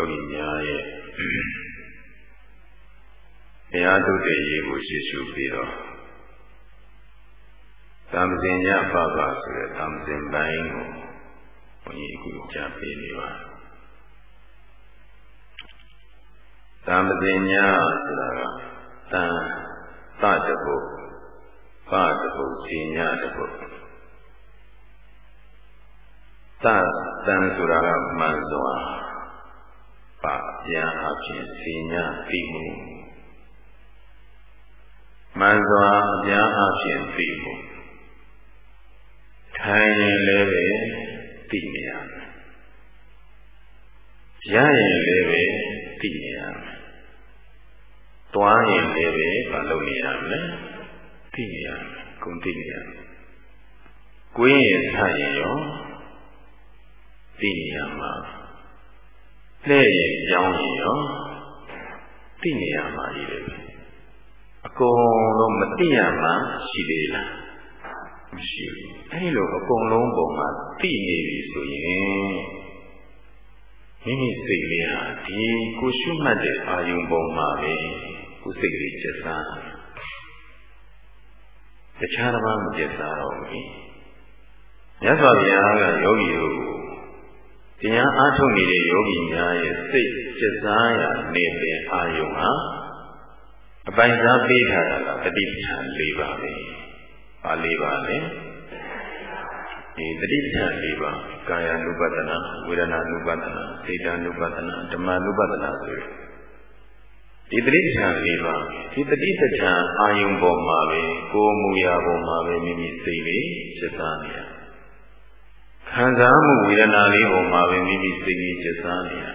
ယောဂီများရဲ့တရားထုတ်တဲ့ရေးကိုရှေ့ရှုပြီးတော့သံသင်ညပပဆိုတဲ့သံသင်ပိုင်းကိုဘုန်းကြီးအခုကြားပေးနေပါသံသင်ညဆိုတာကသံသတပုပတပုစီညတပုသတန်ဆိုတာကမှန်စွာ ပါပြန်အဖြစ်စီညပြီးမှုမှန်စွာအပြန်အဖြစ်ပြီးမှုထိုင်ရင်လည်းပဲသိနေရမယ်ရရင်လည်းပဲသိနေရမယ်တွားရင်လည်းပဲမလုပ်နေရမယ်သိနေရမယ်ဂုံသိနေရမယ်ကိုင်းရင်ဆရင်ရောသိနေရမှာ လှဲ့ရင်ကြောင်းရင်ရောသိနေရမှာကြီးတယ်အကုန်လုံးမသိရမှာရှိသေးလားမရှိဘူးအဲဒီလိုအကုန်လုံးပုံမှာသိနေပြီဆိုရင်မိမိစိတ်လေးဟာဒီကိုရှုမှတ်တဲ့အာယုံပုံမှာပဲကိုစိတ်လေးကျစားတခြားတစ်ပါးမကျစားတော့ဘူးမြတ်စွာဘုရားကယောဂီတို့ တရားအားထုတ်နေတဲ့ယောဂီများရဲ့စိတ်ကျစားရနေပင်အာယုံဟာအပိုင်စားပေးထားတာကတတိပ္ပံ၄ပါးပဲ။ပါ၄ပါးလေ။ဒီတတိပ္ပံ၄ပါးကာယ ानु ပဒနာဝေဒနာ ानु ပဒနာစေတ ानु ပဒနာဓမ္မ ानु ပဒနာဆိုရယ်ဒီတတိပ္ပံ၄ပါးဒီတတိပ္ပံအာယုံပေါ်မှာပဲကိုယ်မူရာပေါ်မှာပဲမိမိစိတ်လေးဖြစ်သားနေရ ခံစားမှုဝေဒနာလေးပေါ်မှာပဲမိမိစိတ်ကြီးကျစားနေရ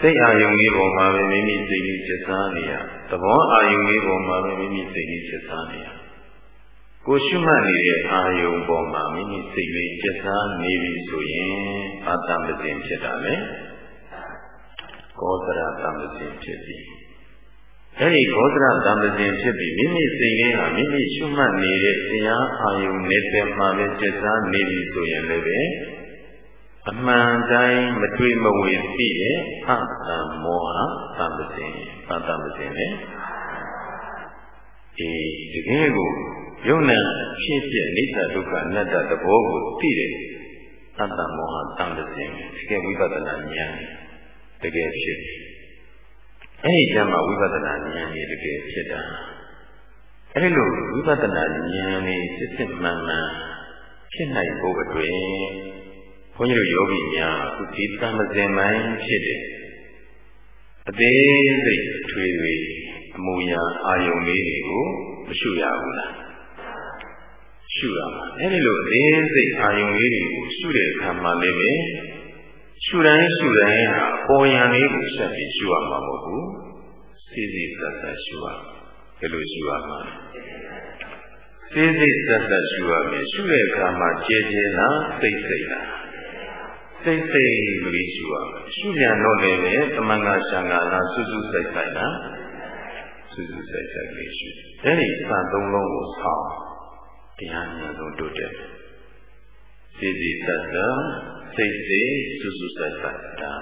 စိတ်အာယုံလေးပေါ်မှာပဲမိမိစိတ်ကြီးကျစားနေရသဘောအာယုံလေးပေါ်မှာပဲမိမိစိတ်ကြီးကျစားနေရကိုရှုမှတ်နေတဲ့အာယုံပေါ်မှာမိမိစိတ်လေးကျစားနေပြီဆိုရင်အာတမဇင်ဖြစ်တာလေကောသရတမဇင်ဖြစ်ပြီ အဲဒီဂောဒရတံပစဉ်ဖြစ်ပြီးမိမိစိတ်လေးဟာမိမိရှုမှတ်နေတဲ့တရားအာယုန်နေတဲ့မှာပဲစိတ်စားနေပြီဆိုရင်လည်းပဲအမှန်တိုင်းမတွေ့မဝေသိတဲ့အတံမောဟတံပစဉ်အတံပစဉ်လေအေးတကယ်ကိုယုံနဲ့ဖြစ်ဖြစ်အိဋ္ဌဒုက္ခအနတ္တသဘောကိုသိတယ်အတ္တမောဟတံပစဉ်တကယ်ဝိပဿနာဉာဏ်တကယ်ဖြစ်တယ် အဲ့ဒီကျမ်းမှာဝိပဿနာဉာဏ်ကြီးတကယ်ဖြစ်တာအဲ့ဒီလိုဝိပဿနာဉာဏ်ကြီးစစ်စစ်မှန်မှန်ဖြစ်နိုင်ဖို့အတွက်ဘုန်းကြီးတို့ယောဂီများအခုဒီတမဇင်ပိုင်းဖြစ်တယ်အသေးစိတ်ထွေထွေအမူအရာအာယုံလေးတွေကိုမရှုရဘူးလားရှုရမှာအဲ့ဒီလိုအသေးစိတ်အာယုံလေးတွေကိုရှုတဲ့အခါမှာလည်းပဲ ရှုတိုင်းရှုတိုင်းဟာပေါ်ရန်လေးကိုဆက်ပြီးရှုရမှာမဟုတ်ဘူးစိစိသက်သက်ရှုရဘယ်လိုရှုရမှာစိစိသက်သက်ရှုရမယ်ရှုတဲ့အခါမှာကြည်ကြည်လားစိတ်စိတ်လားစိတ်စိတ်လေးရှုရမယ်ရှုပြန်တော့လည်းပဲတမန်ကရှံကလားစွစွစိတ်ဆိုင်လားစွစွစိတ်ဆိုင်လေးရှုအဲဒီစံသုံးလုံးကိုဆောင်းတရားဉာဏ်ဆုံးတိုးတက်စိစိသက်သက် စိတ်စိတ်စွစွဆိုင်ဆိုင်ဒါ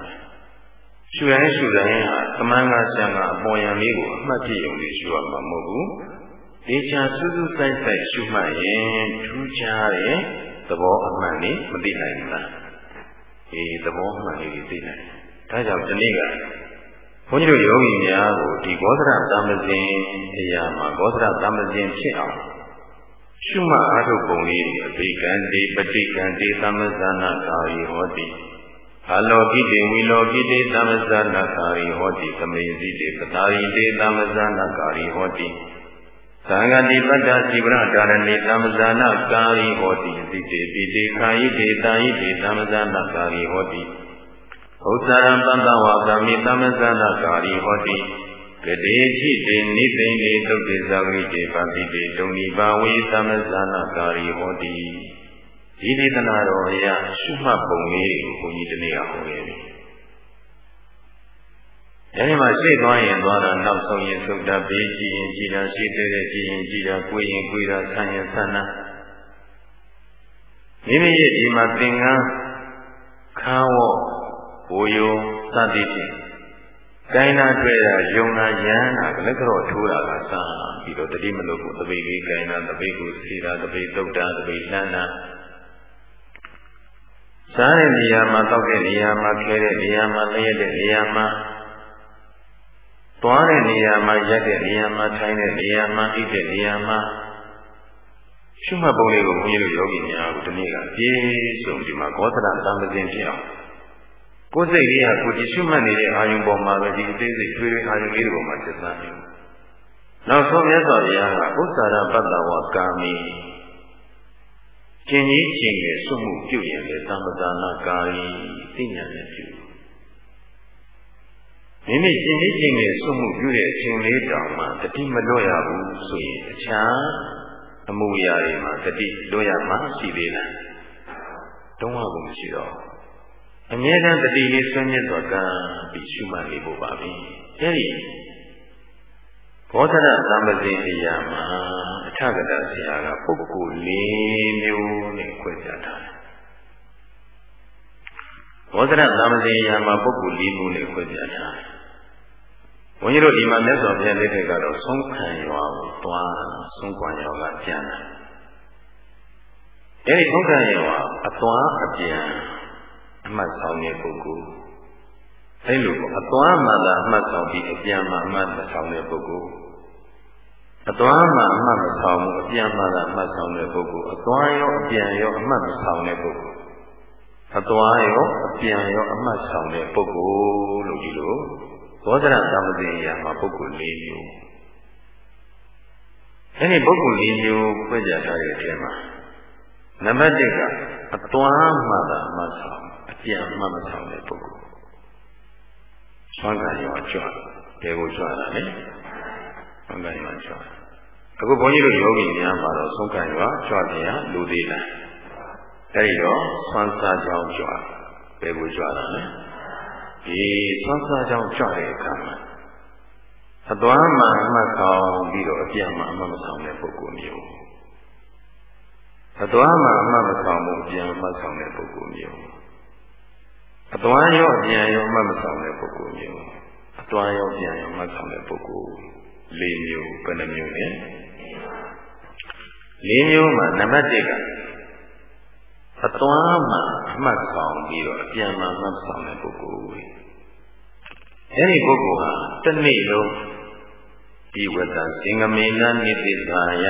ရှုတိုင်းရှုတိုင်းဟာသမန်ကဆံကအပေါ်ယံလေးကိုအမှတ်ပြရုံလေးရှုရမှာမဟုတ်ဘူးဒီချာစွစွဆိုင်ဆိုင်ရှုမှတ်ရင်ထူးခြားတဲ့သဘောအမှန်လေးမသိနိုင်ဘူးလားအေးသဘောအမှန်လေးသိနိုင်ဒါကြောင့်ဒီနေ့ကဘုန်းကြီးတို့ယောဂီများကိုဒီဘောဓရသံမဇင်အရာမှာဘောဓရသံမဇင်ဖြစ်အောင် ရှုမှတ်အားထုတ်ပုံလေးအဘိကံတိပဋိကံတိသမဇာနာကာယဟောတိအလောကိတေဝိလောကိတေသမဇာနာကာယဟောတိသမေဇိတေပတာရိတေသမဇာနာကာယဟောတိသံဃတိပတ္တစီပရဒါရဏိသမဇာနာကာယဟောတိသိတေပိတေခာယိတေတာယိတေသမဇာနာကာယဟောတိဥစ္စာရံပန္တဝါကမိသမဇာနာကာယဟောတိ ကတိချိတေနိသိနေသုတ်တေဇဝိတေပါတိတေတုံနိပါဝေသမဇာနာကာရီဟောတိဒီဒေသနာတော်အရာရှုမှတ်ပုံလေးကိုဘုန်းကြီးတနေ့ကဟောခဲ့တယ်။အဲဒီမှာရှေ့သွားရင်သွားတာနောက်ဆုံးရင်သုတ်တာပေးကြည့်ရင်ကြည်တာရှိသေးတယ်ကြည်ရင်ကြည်တာကိုယ်ရင်ကိုယ်တာဆန်းရင်ဆန်းတာမိမိရဲ့ဒီမှာသင်္ကန်းခါဝဘိုးယုံစသည်ဖြင့် ကိုင်းနာတွေ့တာယုံနာယမ်းတာလက်ကြောထိုးတာကစပြီးတော့တတိမလို့ကိုတပိတ်လေးကိုင်းနာတပိတ်ကိုစီတာတပိတ်တုတ်တာတပိတ်လှမ်းတာစားတဲ့နေရာမှာတောက်တဲ့နေရာမှာခဲတဲ့နေရာမှာလျက်တဲ့နေရာမှာသွားတဲ့နေရာမှာရက်တဲ့နေရာမှာထိုင်တဲ့နေရာမှာအိပ်တဲ့နေရာမှာရှုမှတ်ပုံလေးကိုဘုန်းကြီးတို့ယောဂီများကဒီနေ့ကပြေဆုံးဒီမှာကောသရသံသင်ဖြစ်အောင် ကိုယ်စိတ်လေးဟာကိုယ်ကြည့်ရှုမှတ်နေတဲ့အာယုံပေါ်မှာပဲဒီအသေးစိတ်ထွေးထွေးအာယုံလေးတွေပေါ်မှာသက်သာနေတယ်။နောက်ဆုံးမြတ်စွာဘုရားကဥစ္စာရပတ္တဝကာမိကျင်ကြီးကျင်ငယ်စွမှုပြုရင်လေသမ္ပဒါနာကာယီသိညာနဲ့ပြုမိမိကျင်ကြီးကျင်ငယ်စွမှုပြုတဲ့အချိန်လေးတောင်မှတတိမလွတ်ရဘူးဆိုရင်အခြားအမှုရာတွေမှာတတိလွတ်ရမှရှိသေးလားတုံးဝကုန်မရှိတော့ အမြဲတမ်းတတိလေးဆွေးမြတ်စွာကံပြီးရှုမှတ်နေဖို့ပါပဲအဲဒီဘောဓရသံပဇင်တရားမှာအထကတဆရာကပုဂ္ဂိုလ်၄မျိုးနဲ့ခွဲခြားထားတယ်ဘောဓရသံပဇင်တရားမှာပုဂ္ဂိုလ်၄မျိုးနဲ့ခွဲခြားထားတယ်ဘုန်းကြီးတို့ဒီမှာမြတ်စွာဘုရားလက်ထက်ကတော့ဆုံးခံရွာကိုသွားဆုံးကွန်ရွာကပြန်လာအဲဒီဆုံးခံရွာအသွားအပြန် အမှတ်ဆောင်တဲ့ပုဂ္ဂိုလ်အဲလိုအသွားမှသာအမှတ်ဆောင်ပြီးအပြန်မှအမှတ်မဆောင်တဲ့ပုဂ္ဂိုလ်အသွားမှအမှတ်မဆောင်ဘူးအပြန်မှသာအမှတ်ဆောင်တဲ့ပုဂ္ဂိုလ်အသွားရောအပြန်ရောအမှတ်မဆောင်တဲ့ပုဂ္ဂိုလ်အသွားရောအပြန်ရောအမှတ်ဆောင်တဲ့ပုဂ္ဂိုလ်လို့ဒီလိုဘောဓရသံဃာရာမှာပုဂ္ဂိုလ်၄မျိုးအဲဒီပုဂ္ဂိုလ်၄မျိုးဖွဲ့ကြထားတဲ့အထဲမှာနံပါတ်၁ကအသွားမှသာအမှတ်ဆောင်အ ပြန်မှမဆောင်တဲ့ပုဂ္ဂိုလ်ဆွမ်းကံရောကြွတယ်ဘယ်ကိုကြွတာလဲဆွမ်းကံရောကြွအခုဘုန်းကြီးတို့ယောဂီများမှာတော့ဆုံးကံရောကြွတယ်ရလူသေးလားအဲဒီတော့ဆွမ်းစားကြောင်းကြွဘယ်ကိုကြွတာလဲဒီဆွမ်းစားကြောင်းကြွတဲ့အခါမှာအသွားမှအမှတ်ဆောင်ပြီးတော့အပြန်မှအမှတ်မဆောင်တဲ့ပုဂ္ဂိုလ်မျိုးအသွားမှအမှတ်မဆောင်ဘူးအပြန်မှတ်ဆောင်တဲ့ပုဂ္ဂိုလ်မျိုး အသွားရောအပြန်ရောမှတ်မဆောင်တဲ့ပုဂ္ဂိုလ်မျိုးအသွားရောပြန်ရောမှတ်ဆောင်တဲ့ပုဂ္ဂိုလ်၄မျိုးဘယ်နှမျိုးလဲ၄မျိုးမှာနံပါတ်၁ကအသွားမှအမှတ်ဆောင်ပြီးတော့အပြန်မှမှတ်ဆောင်တဲ့ပုဂ္ဂိုလ်အဲဒီပုဂ္ဂိုလ်ဟာတစ်နေ့လုံးဒီဝတ္တစင်္ဂမေနနိတိသာယ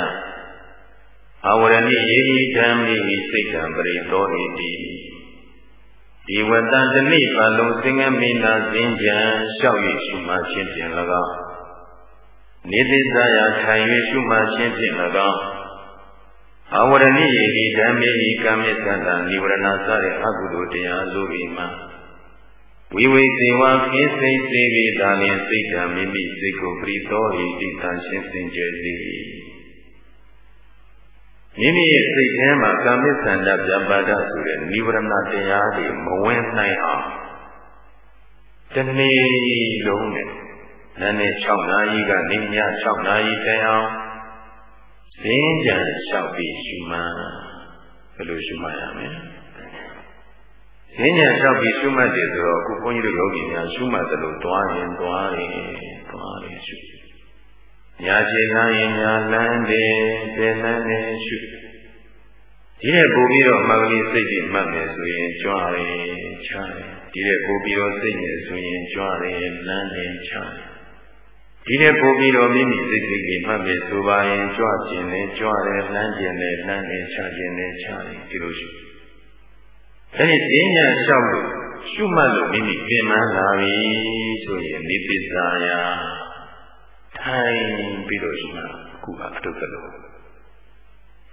အဝရဏိယေဟိဓမ္မိစိတ်တံပရိသောဣတိ ဒီဝတ္တတဏိပါလုံးစင်္ဂမေနာစင်ကြံလျှောက်၍ရှုမှခြင်းဖြင့်၎င်းနိတိသာယထိုင်၍ရှုမှခြင်းဖြင့်၎င်းအဝရဏိယေဟိဓမ္မိကာမိသန္တာနိဝရဏစတဲ့အကုသိုလ်တရားဆိုပြီးမှဝိဝေစေဝခေစိတ်စေဝေသာလင်စိတ်ဓာမိမိစိတ်ကိုပရိသောဣတိတန်ရှင်းစင်ကြယ်စေ မိမိရဲ့စိတ်ထဲမှာကာမိသန္တာပြပါဒဆိုတဲ့နိဝရဏတရားတွေမဝင်နိုင်အောင်တနေ့လုံးနဲ့နာနေ6နာရီကနေည6နာရီတိုင်အောင်စင်းကြံလျှောက်ပြီးရှုမှန်ဘယ်လိုရှုမှန်ရမလဲဈဉ္ညာလျှောက်ပြီးရှုမှတ်တယ်ဆိုတော့အခုဘုန်းကြီးတို့ယောဂီများရှုမှတ်တယ်လို့တွားရင်တွားတယ်တွားတယ်ရှု ညာခြေလမ်းရင်ညာလမ်းတယ်ပြန်လမ်းတယ်ရှုဒီနဲ့ပို့ပြီးတော့အမှန်ကလေးစိတ်ကြီးမှတ်မယ်ဆိုရင်ကြွားတယ်ချားတယ်ဒီနဲ့ပို့ပြီးတော့စိတ်နဲ့ဆိုရင်ကြွားတယ်လမ်းတယ်ချားတယ်ဒီနဲ့ပို့ပြီးတော့မိမိစိတ်စိတ်ကြီးမှတ်မယ်ဆိုပါရင်ကြွခြင်းနဲ့ကြွတယ်လမ်းခြင်းနဲ့လမ်းတယ်ချခြင်းနဲ့ချတယ်ဒီလိုရှိအဲဒီဈဉ္ညာလျှောက်လို့ရှုမှတ်လို့မိမိပြင်မှန်းလာပြီဆိုရင်နိပိစာယ ထိုင်ပြီးတော့ရှုမှတ်အခုအတုတ်လို့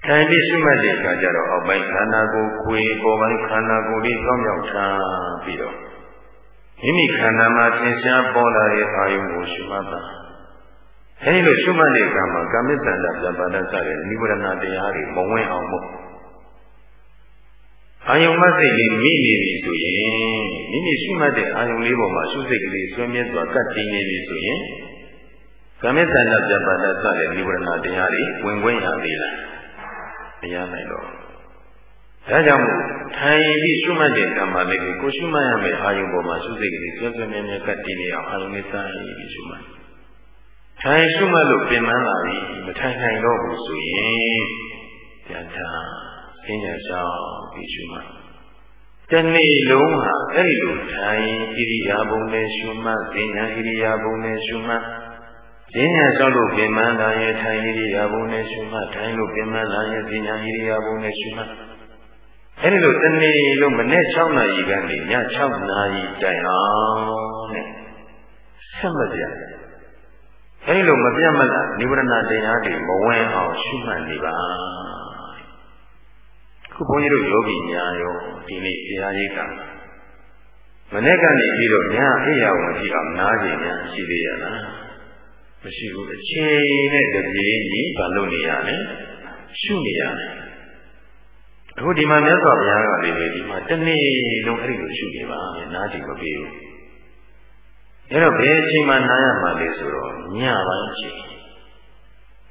ထိုင်ပြီးရှုမှတ်တဲ့အခါကျတော့အောက်ပိုင်းခန္ဓာကိုယ်ခွေပေါ်ပိုင်းခန္ဓာကိုယ်လေးကောင်းရောက်ထားပြီးတော့မိမိခန္ဓာမှာသင်ရှားပေါ်လာတဲ့အာယုံကိုရှုမှတ်တာအဲဒီလိုရှုမှတ်တဲ့အခါမှာကာမိတ္တန္တပြပါဒစတဲ့နိဗ္ဗာန်တရားတွေမဝင်အောင်မို့အာယုံမစိတ်လေးမိနေပြီဆိုရင်မိမိရှုမှတ်တဲ့အာယုံလေးပေါ်မှာရှုစိတ်ကလေးဆွေးမြဲစွာကတ်တည်နေပြီဆိုရင် ကမေသနာပြပါဒစတဲ့နိဗ္ဗာန်တရားတွေဝင်ခွင့်ရသေးလားမရနိုင်တော့ဒါကြောင့်ထိုင်ပြီးရှုမှတ်တဲ့ဓမ္မလေးကိုကိုရှုမှတ်ရမယ့်အာယုံပေါ်မှာရှုစိတ်ကလေးဆွဲဆွဲမြဲမြဲကတ်တည်နေအောင်အာယုံလေးစားပြီးရှုမှတ်ထိုင်ရှုမှတ်လို့ပြင်ပန်းလာပြီမထိုင်နိုင်တော့ဘူးဆိုရင်ပြန်ထားဆင်းရဲရှောင်ပြီးရှုမှတ်တနေ့လုံးဟာအဲ့ဒီလိုထိုင်ဣရိယာပုနဲ့ရှုမှတ်ဉာဏ်ဣရိယာပုနဲ့ရှုမှတ် ဉာဏ်ရှောက်လို့ပြင်ပန်းလာရင်ထိုင်ဣရိယာပုနဲ့ရှုမှတ်ထိုင်လို့ပြင်ပန်းလာရင်ဉာဏ်ဣရိယာပုနဲ့ရှုမှတ်အဲဒီလိုတနေ့လုံးမနေ့6နာရီကနေည6နာရီတိုင်အောင်တဲ့ဆက်မပြတ်အဲဒီလိုမပြတ်မလားနိဗ္ဗာန်တရားတွေမဝင်အောင်ရှုမှတ်နေပါခုဘုန်းကြီးတို့ယောဂီများရောဒီနေ့တရားရိပ်ကမနေ့ကနေပြီးတော့ညအိယာဝင်ကြည့်အောင်နားကြည့်များရှိသေးရလား မရှိဘူးအချိန်နဲ့တပြေးညီဘာလုပ်နေရလဲရှုနေရတယ်အခုဒီမှာမြတ်စွာဘုရားကလည်းဒီမှာတနေ့လုံးအဲ့ဒီလိုရှုနေပါနားကြည့်မပြေဘူးအဲ့တော့ဘယ်အချိန်မှနားရမှာလဲဆိုတော့ညပိုင်းအချိန်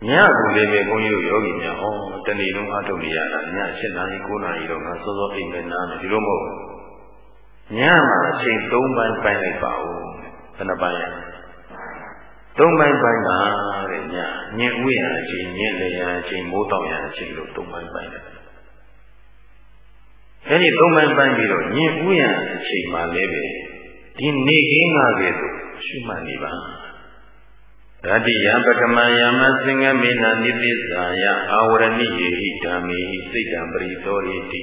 ညကူလေးပဲဘုန်းကြီးတို့ယောဂီများဟောတနေ့လုံးအားထုတ်နေရတာည7နာရီ9နာရီတော့ငါစောစောအိမ်ပဲနားမယ်ဒီလိုမဟုတ်ညမှာအချိန်3ပိုင်းပိုင်းလိုက်ပါဦးဘယ်နှပိုင်းလဲ သုံးပိုင်းပိုင်းပါတဲ့ညညင်ဥရအချိန်ညင်လျာအချိန်မိုးတောင်ရအချိန်လို့သုံးပိုင်းပိုင်းတယ်အဲဒီသုံးပိုင်းပိုင်းပြီးတော့ညင်ဥရအချိန်မှလည်းပဲဒီနေခင်းကားကဲ့သို့ရှုမှတ်နေပါရတ္တိယပထမယမသင်္ကမေနနိသစ္စာယအာဝရဏိယေဟိဓမ္မေစိတ်တံပရိသောရိတိ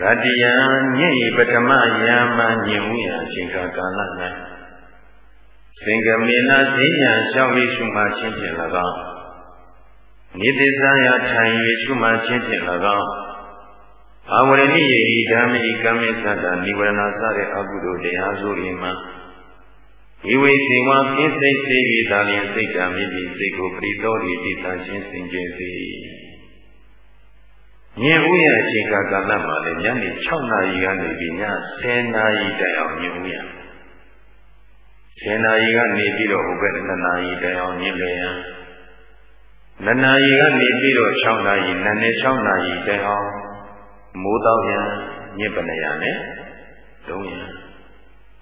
ရတ္တိယညင်ဤပထမယမညင်ဥရအချိန်ကာလ၌ သင်္ကမေနဈဉ္ညာလျှောက်၍ရှုမှခြင်းဖြင့်၎င်းနိတိသယထိုင်၍ရှုမှခြင်းဖြင့်၎င်းအာဝရဏိယေဤဓမ္မိကမ္မိသတ္တနိဝရဏစတဲ့အကုသိုလ်တရားစုတွေမှာဒီဝိသေဝပြင်းစိတ်စေ၍သာလျှင်စိတ်ဓာမိပြီးစိတ်ကိုပရိသောတိတိသခြင်းစင်ကြယ်စေညင်ဥယျာအချိန်ကာလမှာလည်းညနေ6နာရီကနေပြီးည10နာရီတိုင်အောင်ညင်ဥယျာ 10နာရီကနေပြီးတော့ဟိုဘက်2နာရီတိုင်အောင်ညင်လေရန်2နာရီကနေပြီးတော့6နာရီနည်းနည်း6နာရီတိုင်အောင်မိုးတော့ရန်ညစ်ပနေရနဲ့300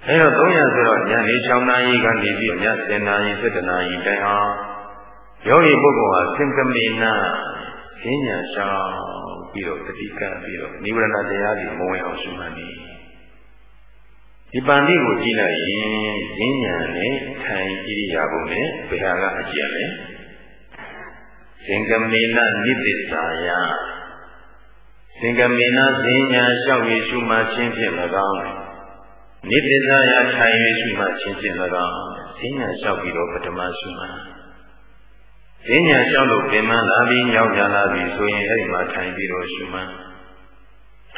အဲတော့300ဆိုတော့ညနေ6နာရီကနေပြီးည10နာရီ17နာရီတိုင်အောင်ယောဂီပုဂ္ဂိုလ်ဟာသင်္ကမေနဈဉ္ညာရှောင်ပြီးတော့တတိကပြီးတော့နိဗ္ဗာန်တရားကြီးမဝင်အောင်ရှုမှတ်နေ ဒီပန္တိကိုကြည့်လိုက်ရင်ဈဉ္ညာနဲ့ထိုင်ဣရိယာပုနဲ့ဘယ်ဟာကအကျဉ်းလဲသင်္ကမေနနိသစ္စာယသင်္ကမေနဈဉ္ညာလျှောက်ရရှုမှခြင်းဖြင့်၎င်းနိသစ္စာယထိုင်ရရှုမှခြင်းဖြင့်၎င်းဈဉ္ညာလျှောက်ပြီးတော့ပထမရှုမှဈဉ္ညာလျှောက်လို့ပြင်မလာပြီးညောင်းကြလာပြီးဆိုရင်အဲ့ဒီမှာထိုင်ပြီးတော့ရှုမှ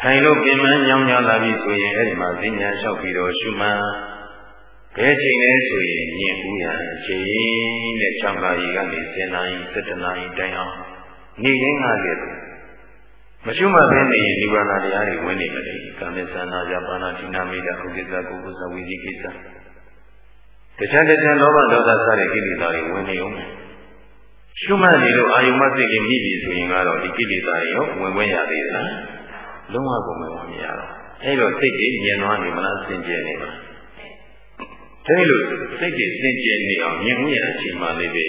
ထိုင်လို့ပြင်မညောင်းကြလာပြီးဆိုရင်အဲ့ဒီမှာဈဉ္ညာလျှောက်ပြီးတော့ရှုမှဘယ်ချိန်လဲဆိုရင်ညင်ဦးရအချိန်နဲ့6နာရီကနေ10နာရီ17နာရီတိုင်အောင်နေရင်းကားခဲ့တယ်မရှုမှတ်ဘဲနေနိဗ္ဗာန်တရားတွေဝင်နေမယ်လေကာမေသနာယပါဏတိနာမိတာဥက္ကိစ္စကုကုသဝိဇိကိစ္စတခြားတခြားလောဘဒေါသစတဲ့ကိလေသာတွေဝင်နေအောင်ရှုမှတ်နေလို့အာယုမစိတ်တွေမိပြီဆိုရင်ကတော့ဒီကိလေသာတွေရောဝင်ဝင်ရသေးသလား လုံးဝကိုဝင်ဝင်မရတော့အဲ့တော့စိတ်တွေမြင်သွားနေမလားစင်ကြယ်နေမလားအဲလိုစိတ်ကြီးစင်ကြယ်နေအောင်မြင်မှုရအချိန်မှလေးပဲ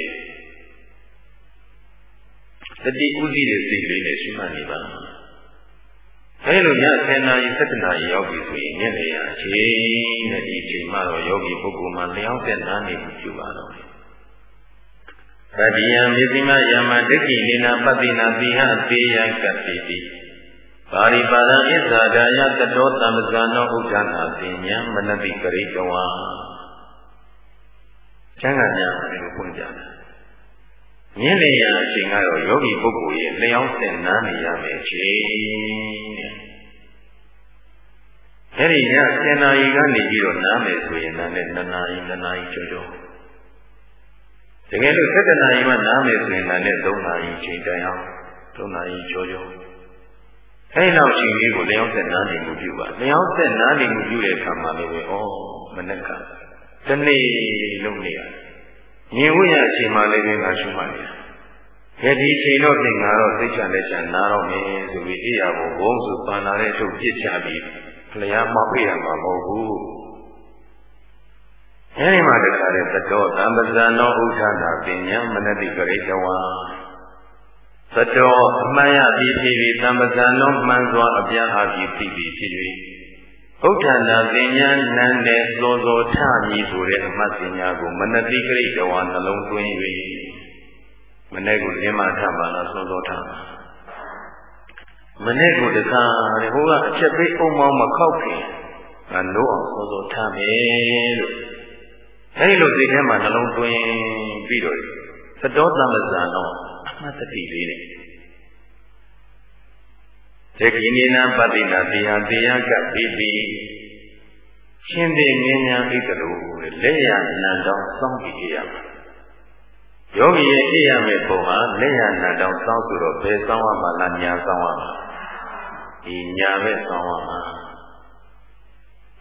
တတိဥသိတဲ့စိတ်လေးနဲ့ရှိမှနေပါအဲလိုည10နာရီ17နာရီရောက်ပြီဆိုရင်မျက်နေရအချိန်နဲ့ဒီအချိန်မှတော့ယောဂီပုဂ္ဂိုလ်မှလျောင်းတဲ့နားနေမှုပြုပါတော့တယ်တတိယမေသိမယမဒိဋ္ဌိနေနာပတိနာတိဟသေယကတိတိ ပါရိပါဒံဣဇာဒာယတတောတမ္ပဇာနောဥဒ္ဒနာပညာမနတိကရိတဝါကျမ်းဂန်များကိုဖွင့်ပြတယ်။မြင်နေရအချိန်ကတော့ယောဂီပုဂ္ဂိုလ်ရဲ့လျှောင်းစင်နားနေရမယ်ချိန်တဲ့။အဲဒီည7နာရီကနေပြီးတော့နားမယ်ဆိုရင်လည်း2နာရီ2နာရီကျော်ကျော်တကယ်လို့7နာရီမှနားမယ်ဆိုရင်လည်း3နာရီချိန်တိုင်အောင်3နာရီကျော်ကျော် အဲဒီနောက်ချိန်လေးကိုလျှောင်းဆက်နားနေမှုပြုပါလျှောင်းဆက်နားနေမှုပြုတဲ့အခါမှာလည်းပဲဩမနက်ကတနေ့လုံးနေရမြင်ဝိရအချိန်မှလည်းပဲငါရှုမှတ်နေတာကဲဒီချိန်တော့သင်္ဃာတော့သိချလက်ချနားတော့မယ်ဆိုပြီးအိယာဘုံဘုံဆိုပန်လာတဲ့ထုတ်ပြစ်ချပြီးလျာမောက်ပြရမှာမဟုတ်ဘူးအဲဒီမှာတခါတဲ့သတောသံပဇာနောဥထာနာပညာမနတိကရိတဝါ သတောအမှန်ရပြီးဖြစ်ပြီးသံပဇာနောမှန်စွာအပြားအပြီးသိပြီးဖြစ်၍ဥထာနာပညာနန်းတဲ့သောသောထမည်ဆိုတဲ့အမှတ်ပညာကိုမနတိကရိတဝါနှလုံးသွင်း၍မနေ့ကလင်းမထပါလားသောသောထမနေ့ကတခါတဲ့ဟိုကအချက်ပေးအုံမောင်းမခောက်ခင်ငါလို့အောင်သောသောထမယ်လို့အဲဒီလိုစိတ်ထဲမှာနှလုံးသွင်းပြီးတော့သတောသမဇာနောအ မှတ်တတိလေးနဲ့တခိနိနာပတိနာတရားတရားကပြီးပြီးရှင်သေမြင်ညာဣတလို့လက်ရနံတော်စောင့်ပြီးရမှာယောဂီရဲ့အိရမဲ့ပုံဟာလက်ရနံတော်စောင့်ဆိုတော့ဘယ်စောင့်ရမှာလားညာစောင့်ရမှာဒီညာပဲစောင့်ရမှာ